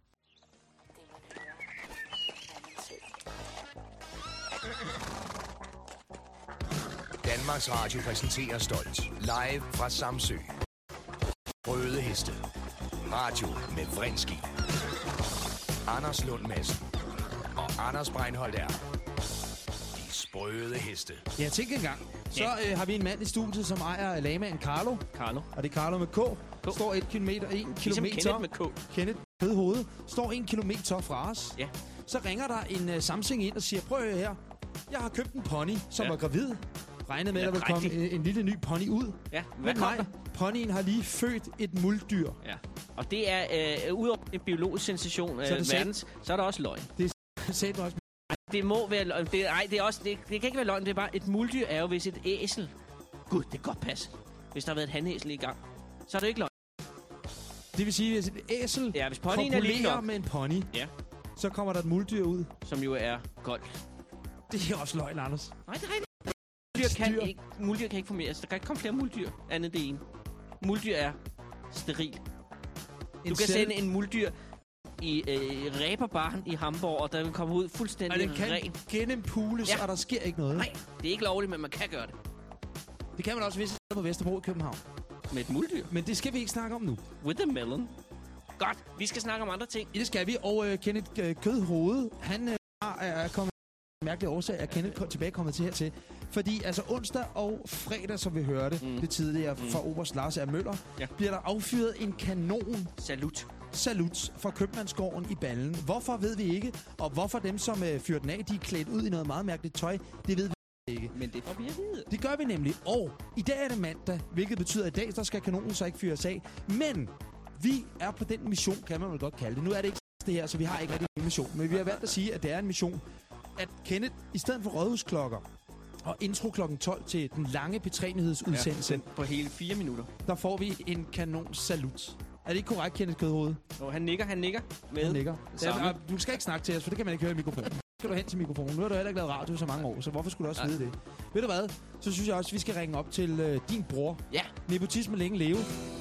Danmarks Radio præsenterer stolt. Live fra Samsø. Røde Heste. Radio med Vrindski. Anders Lund Madsen. Og Anders Breinholt er. De sprøde heste. Ja, tænk en gang. Så øh, har vi en mand i studiet, som ejer lamaen Carlo. Carlo. Og det er Carlo med K. K. Står et kilometer, en Ligesom kilometer. Kenneth med K. Kenneth fed hoved. Står en kilometer fra os. Ja. Så ringer der en uh, Samsung ind og siger, prøv her. Jeg har købt en pony, som Ja. var gravid. Regnet med, at der vil komme en, en lille ny pony ud. Ja, hvad Men nej, der? ponyen har lige født et muldyr. Ja. Og det er, øh, udover en biologisk sensation, øh, Så er det verdens, så er der også løgn. Sagde du også? Det må være løgn. Det, ej, det, er også, det, det kan ikke være løgn. Det er bare, et muldyr er jo, hvis et æsel... Gud, det kan godt passe. Hvis der har været et hanæsel i gang. Så er det ikke løgn. Det vil sige, at hvis et æsel Ja, hvis ponyen er kopulerer nok, med en pony, Ja. så kommer der et muldyr ud. som jo er goldt. Det er også løgn, Anders. Nej, det er. Muldyr kan, ikke, muldyr kan ikke formeres. Der kan ikke komme flere muldyr, andet det ene. Muldyr er steril. En Du kan celle- sende en muldyr i øh, ræberbaren i Hamburg, og der vil komme ud Og fuldstændig den kan ren. gennempules, Ja. og der sker ikke noget. Nej, det er ikke lovligt, men man kan gøre det. Det kan man også visse på Vesterbro i København. Med et muldyr. Men det skal vi ikke snakke om nu. With a melon. Godt, vi skal snakke om andre ting. Det skal vi. Og uh, Kenneth uh, Kødhoved, han uh, er, kommet en mærkelig årsag, er Kenneth kom, tilbage kommet til hertil. Fordi altså onsdag og fredag, som vi hørte Mm. det tidligere Mm. fra Oberst Lars R. Møller, Ja. bliver der affyret en kanon Salut. salut fra købmandsgården i Ballen. Hvorfor ved vi ikke, og hvorfor dem, som uh, fyrer den af, de er klædt ud i noget meget mærkeligt tøj, det ved vi ikke. Men det får vi at vide. Det gør vi nemlig. Og i dag er det mandag, hvilket betyder, at i dag der skal kanonen så ikke fyres af. Men vi er på den mission, kan man vel godt kalde det. Nu er det ikke det her, så vi har ikke rigtig en mission. Men vi har valgt at sige, at det er en mission. At Kenneth, i stedet for rådhusklokker og intro klokken 12 til den lange betrænighedsudsendelse, den på hele fire minutter. der får vi en kanon salut. Er det ikke korrekt, Kenneth Kødhoved? Og han nikker, han nikker med. Han nikker. Ja, du skal ikke snakke til os, for det kan man ikke høre i mikrofonen. Skal du hen til mikrofonen. Nu har du heller ikke lavet radio i så mange år, så hvorfor skulle du også Nej. vide det? Ved du hvad? Så synes jeg også, vi skal ringe op til øh, din bror. Ja. Nepotisme længe leve.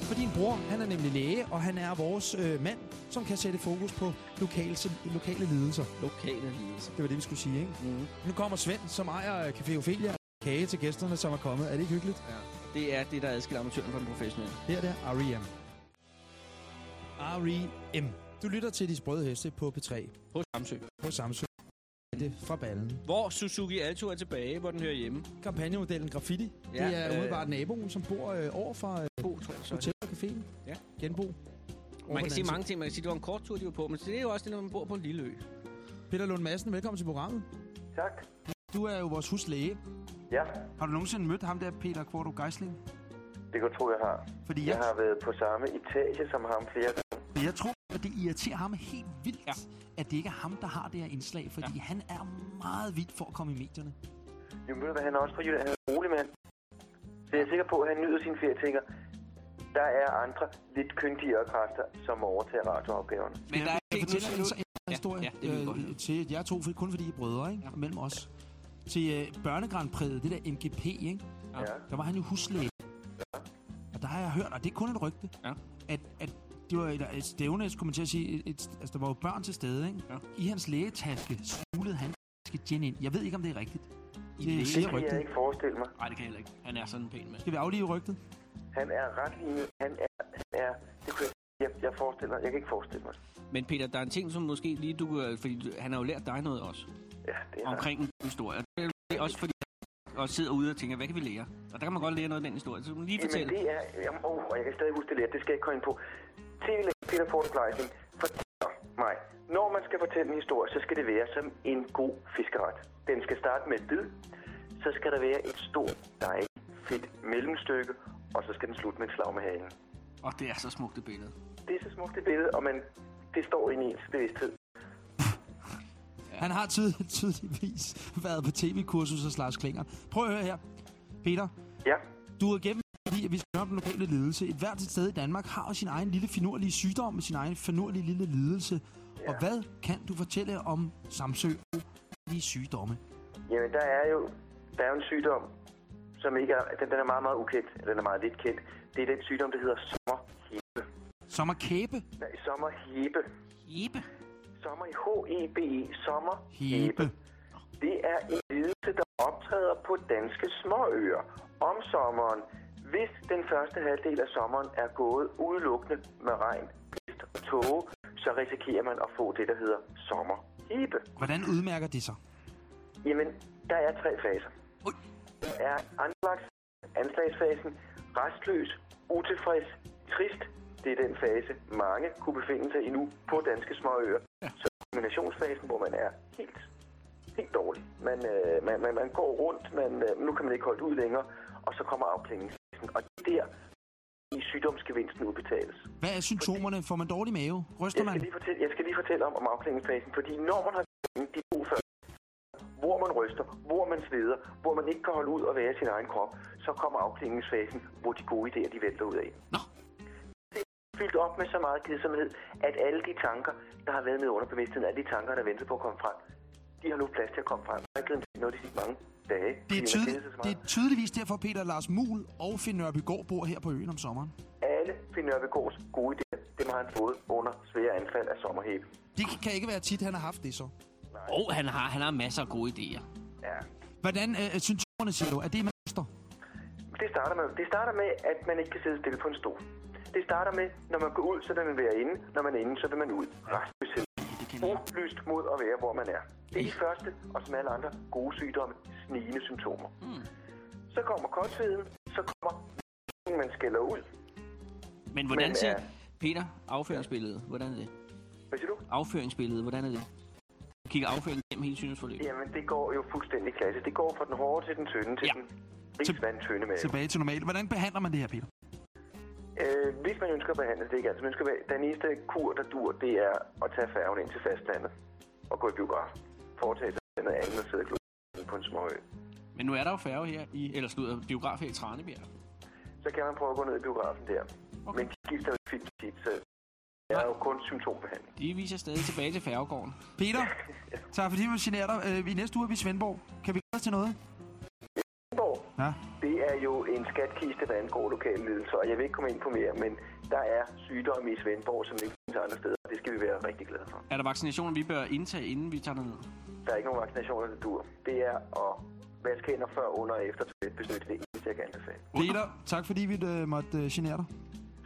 For din bror, han er nemlig læge, og han er vores øh, mand, som kan sætte fokus på lokale, lokale lidelser. Lokale lidelser. Det var det, vi skulle sige, ikke? Mm. Nu kommer Svend, som ejer øh, Café Ophelia, kage til gæsterne, som er kommet. Er det ikke hyggeligt? Det er det, der adskiller amatøren fra den professionelle. Her er det R.E.M. R.E.M. Du lytter til De Sprøde Heste på P3 På Samsø. på Samsø. Det er fra ballen. Hvor Suzuki Alto er tilbage, hvor den hører hjemme. Kampagnemodellen Graffiti. Ja, det er øh, umiddelbart naboen, som bor øh, over fra øh, Bo, tror jeg, så hotel og caféen. Ja. Genbo. Over Man kan sige mange ting. Man kan sige, det var en kort tur, de var på. Men det er jo også det, når man bor på en lille ø. Peter Lund Madsen, velkommen til programmet. Tak. Du er jo vores huslæge. Ja, Har du nogensinde mødt ham der, Peter Kvarto Geisling? det kan du tro, jeg har. Fordi Jeg har været på samme etage som ham flere jeg tror, at det irriterer ham helt vildt, Ja. at det ikke er ham, der har det her indslag. Fordi ja. han er meget vild for at komme i medierne. Jo, ved du hvad, han er også fra Jylland. Han er en rolig mand. Så jeg er sikker på, at han nyder sin ferie tænker, der er andre lidt kyndigere kræfter, som overtager radioopgaverne. Men der er jeg ikke fortæller en, en, en Ja, historie ja, det øh, til jer to, for, kun fordi I er brødre, ikke? Ja. mellem os. Til øh, børnegrandpræget, det der MGP, ikke? Ja. Ja. der var han jo huslæge. Og der har jeg hørt, og det er kun et rygte, Ja. at, at det var et, et stævne, skulle man til at sige, et, et, altså der var jo børn til stede, ikke? Ja. I hans lægetaske smulede han gin ind. Jeg ved ikke, om det er rigtigt. I Det Det siger kan jeg ikke forestille mig. Nej, det kan jeg heller ikke. Han er sådan en pæn mand. Skal vi aflive rygtet? Han er ret lige. Han er, han er, det kunne jeg, jeg, jeg forestiller Jeg kan ikke forestille mig. Men Peter, der er en ting, som måske lige du... Fordi du- han har jo lært dig noget også. Ja, det er Omkring en historie. Det er også fordi og sidder ude og tænker, hvad kan vi lære? Og der kan man godt lære noget af den historie. Så du lige Jamen, fortælle. det er... Jamen, oh, og jeg kan stadig huske det lidt. Det skal jeg ikke komme ind på. TV-læge Peter Fortgleising fortæller mig, når man skal fortælle en historie, så skal det være som en god fiskeret. Den skal starte med et bid, så skal der være et stort, dejligt, fedt mellemstykke, og så skal den slutte med et slag med halen. Og det er så smukt et billede. Det er så smukt et billede, og man, det står i ens bevidsthed. Han har tyd, tydeligvis været på tv-kursus af Lars Klinger. Prøv at høre her. Peter, Ja, du er igennem, fordi vi skal høre om den lokale lidelse. Et hvert sted i Danmark har jo sin egen lille finurlige sygdom med sin egen finurlige lille lidelse. Og hvad kan du fortælle om Samsø de sygdomme? jamen der er jo der er en sygdom, som ikke er, den, den er meget, meget ukendt, eller den er meget lidt kendt. Det er den sygdom, der hedder sommerhebe. Sommerkæbe? Nej, sommerhebe. Jebe. Sommer i H-E-B-E. Sommerhebe. Hebe. Det er en lidelse, der optræder på danske småøer om sommeren, hvis den første halvdel af sommeren er gået udelukkende med regn, blæst og tåge, så risikerer man at få det, der hedder sommerhebe. Hvordan udmærker det sig? Jamen, der er tre faser. Ui. Der er anslags, anslagsfasen, restløs, utilfreds, trist. Det er den fase, mange kunne befinde sig i nu på danske småøer. Ja. Så kombinationsfasen, hvor man er helt, helt dårlig. Man, øh, man, man, man går rundt, man, øh, nu kan man ikke holde ud længere, og så kommer afklædningsfasen. Og det er der, i sygdomsgevinsten udbetales. Hvad er symptomerne? Får man dårlig mave? Ryster Jeg man? skal lige fortælle, jeg skal lige fortælle om, om afklædningsfasen, fordi når man har de to før, hvor man ryster, hvor man sveder, hvor man ikke kan holde ud og være sin egen krop, så kommer afklædningsfasen, hvor de gode idéer, de vælter ud af. Nå. Fyldt op med så meget kedsomhed, at alle de tanker, der har været med under bevidstheden, alle de tanker, der venter på at komme frem, de har nu plads til at komme frem. Der er ikke givet noget de sidste mange dage. Det er, så det er tydeligvis derfor, Peter Lars Mul og Finn Nørbygaard bor her på øen om sommeren. Alle Finn Nørbegaards gode idéer, dem har han fået under svære anfald af sommerhæbe. Det kan ikke være tit, han har haft det så. Og han har, han har masser af gode idéer. Ja. Hvordan øh, er symptomerne, siger du? Er det, man ryster? Det starter, med, det starter med, at man ikke kan sidde stille på en stol. Det starter med, når man går ud, så vil man være inde. Når man er inde, så vil man ud. Restløshed. Oplyst mod at være, hvor man er. Det er de første, og som alle andre gode sygdomme, snigende symptomer. Mm. Så kommer kortsveden, så kommer man skælder ud. Men hvordan ser... Peter, afføringsbilledet, hvordan er det? Hvad siger du? Afføringsbilledet, hvordan er det? Kigger afføringen gennem hele sygdomsforløbet? Jamen, det går jo fuldstændig klasse. Det går fra den hårde til den tynde til Ja. den rigsvandtynde mave. Tilbage til normalt. Hvordan behandler man det her, Peter? Øh, hvis man ønsker at behandle det, ikke altså, man ønsker, den eneste kur, der dur, det er at tage færgen ind til fastlandet og gå i biograf. Foretage sig noget andet og sidde og på en små ø. Men nu er der jo færge her i... Eller slutter biograf her i Tranebjerg. Så kan man prøve at gå ned i biografen der. Okay. Men de skifter jo ikke tit, så det er jo kun symptombehandling. De viser stadig tilbage til færgegården. Peter, tak fordi vi generer dig. Øh, I næste uge er vi i Svendborg. Kan vi glæde os til noget? Ja. det er jo en skatkiste, hvad angår lokale lidelser, og jeg vil ikke komme ind på mere, men der er sygdomme i Svendborg, som ikke findes andre steder. Det skal vi være rigtig glade for. Er der vaccinationer, vi bør indtage, inden vi tager ned? Der er ikke nogen vaccinationer, der dur. Det er at vaske hænder før, under og efter toiletbesøg. Det er eneste, jeg kan anbefale. Peter, tak fordi vi øh, måtte øh, genere dig.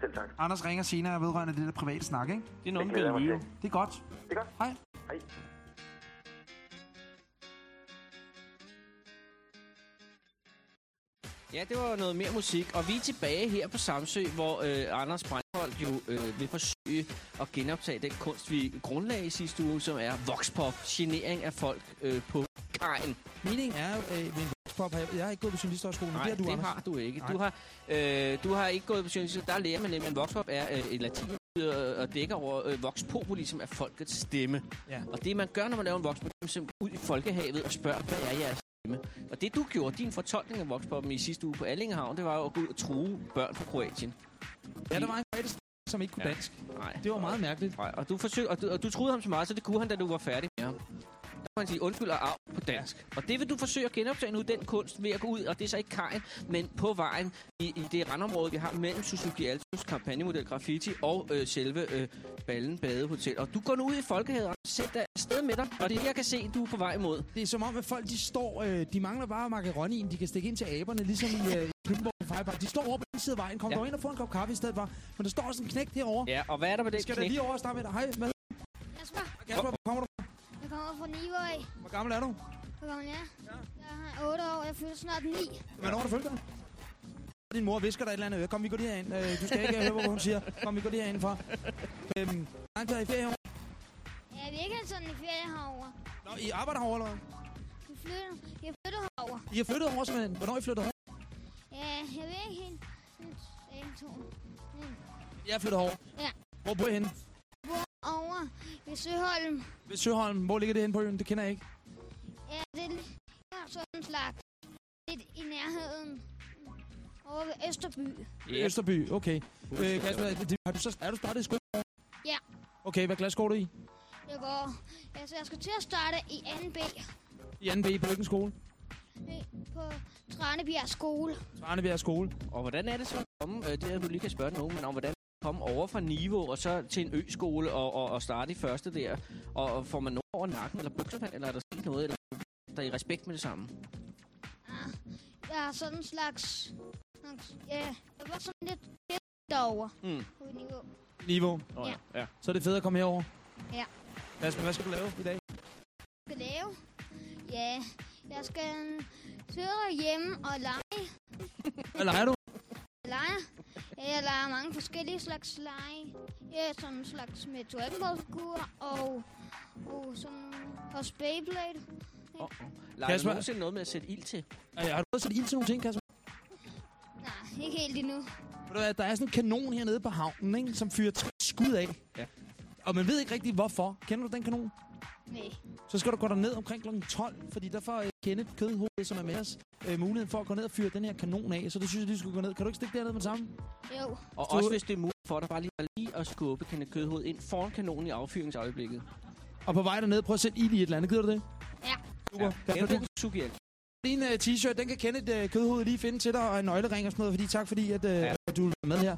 Selv tak. Anders ringer senere vedrørende det der private snak, ikke? Det er noget med. Det er godt. Det er godt. Hej. Hej. Ja, det var noget mere musik, og vi er tilbage her på Samsø, hvor øh, Anders Breinholt jo øh, vil forsøge at genoptage den kunst, vi grundlagde i sidste uge, som er voxpop, genering af folk øh, på kajen. Meningen er øh, med en voxpop, jeg, jeg har ikke gået på journalisterhøjskolen, Nej, det har du, det Anders. har du ikke. Nej. Du har, øh, du har ikke gået på journalistik, der lærer man nemlig, at voxpop er øh, et latin og dækker over øh, vox populi, som er folkets stemme. Ja. Og det man gør, når man laver en voxpop, det er ud i folkehavet og spørger, hvad er jeres? Og det du gjorde, din fortolkning af voxpoppen i sidste uge på Allingehavn, det var jo at gå ud og true børn fra Kroatien. Ja, der var en kroatisk, som ikke kunne Ja. dansk. Nej. Det var meget mærkeligt. Nej, og du, forsøg, og, du, og du troede ham så meget, så det kunne han, da du var færdig med ham. Han sige undskyld og arv på dansk. Og det vil du forsøge at genoptage nu, den kunst, ved at gå ud, og det er så ikke kajen, men på vejen i, i det randområde, vi har mellem Suzuki Altos kampagnemodel Graffiti og øh, selve øh, Ballen Badehotel. Og du går nu ud i Folkehavet og sætter dig afsted med dig, og det er det, jeg kan se, du er på vej imod. Det er som om, at folk de står, øh, de mangler bare makaronien, de kan stikke ind til aberne, ligesom i øh, Klimborg Firepark. De står over på den side af vejen, kom Ja. ja. ind og få en kop kaffe i stedet for. Men der står også en knægt herovre. Ja, og hvad er der på den Skal der lige over og starte med dig? Hej, hvad Kasper, Kasper, hvor kommer du? Kommer fra af. Hvor gammel er du? Hvor gammel er jeg? Jeg har 8 år, jeg fylder snart 9. Hvornår har du født dig? Din mor visker dig et eller andet. Kom, vi går lige herind. Øh, du skal ikke høre, hvad hun siger. Kom, vi går lige herind for. Øhm, lang tid er I ferie herovre? Ja, vi er ikke sådan en ferie herovre. Nå, I arbejder herovre, eller hvad? Vi flytter, vi har flyttet herovre. I har flyttet over, simpelthen. Hvornår er I flyttet over? Ja, jeg ved ikke helt. En, to, en. Jeg er flyttet over. Ja. Hvor bor I henne? Over ved Søholm. Ved Søholm. Hvor ligger det henne på øen? Det kender jeg ikke. Ja, det er ja, sådan en slags. Lidt i nærheden. Over ved Østerby. Yeah. Østerby, okay. Øh, Kasper, er har du så, er du startet i skole? Ja, Okay, hvad klasse går du i? jeg går. Altså, jeg skal til at starte i 2B I 2B på hvilken skole? på Tranebjerg skole. Tranebjerg skole. Og hvordan er det så at komme, øh, det er du lige kan spørge nogen, men om hvordan komme over fra Niveau og så til en øskole og, og, og starte i første der? Og, og får man nogen over nakken eller bukserne, eller er der sket noget, eller er der i respekt med det samme? Jeg er sådan en slags... ja, jeg var sådan lidt derovre Mm. på niveau. Niveau. Oh, Ja. ja. Så er det fedt at komme herover. Ja. Kasper, hvad skal du lave i dag? skal lave? Ja, jeg skal sidde derhjemme og lege. Hvad leger du? Lege? Ja, jeg leger mange forskellige slags lege. Ja, sådan en slags med Dragon Ball figurer og, og sådan også Beyblade. Oh, oh. Leger du nogensinde noget med at sætte ild til? Øh, Har du prøvet at sætte ild til nogle ting, Kasper? Nej, ikke helt endnu. Ved du hvad, Der er sådan en kanon hernede på havnen, ikke, som fyrer tre skud af. Ja. Og man ved ikke rigtig, hvorfor. Kender du den kanon? Nej. Så skal du gå ned omkring kl. 12, fordi der får uh, Kenneth Kødhoved, som er med os, uh, muligheden for at gå ned og fyre den her kanon af. Så det synes jeg, du skulle gå ned. Kan du ikke stikke derned med det samme? Jo. Og Du- også hvis det er muligt for dig bare lige, lige at skubbe Kenneth Kødhoved ind foran kanonen i affyringsøjeblikket. Og på vej derned, prøv at sætte ild i et eller andet. Gider du det? Ja. Super. Ja. Eller du, du kan suge hjælp. din uh, t-shirt, den kan Kenneth uh, Kødhoved lige finde til dig, og en nøglering og sådan noget, fordi tak fordi, at uh, Ja. ja. du vil være med her.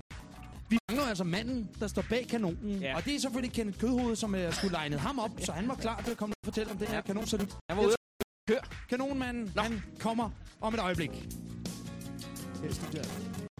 Vi mangler altså manden, der står bag kanonen. Ja. Og det er selvfølgelig Kenneth Kødhoved, som uh, skulle legnet ham op, så han var klar til at komme og fortælle om den her kanonsalut. Han var ude Kanonmanden, han kommer om et øjeblik. Studiet.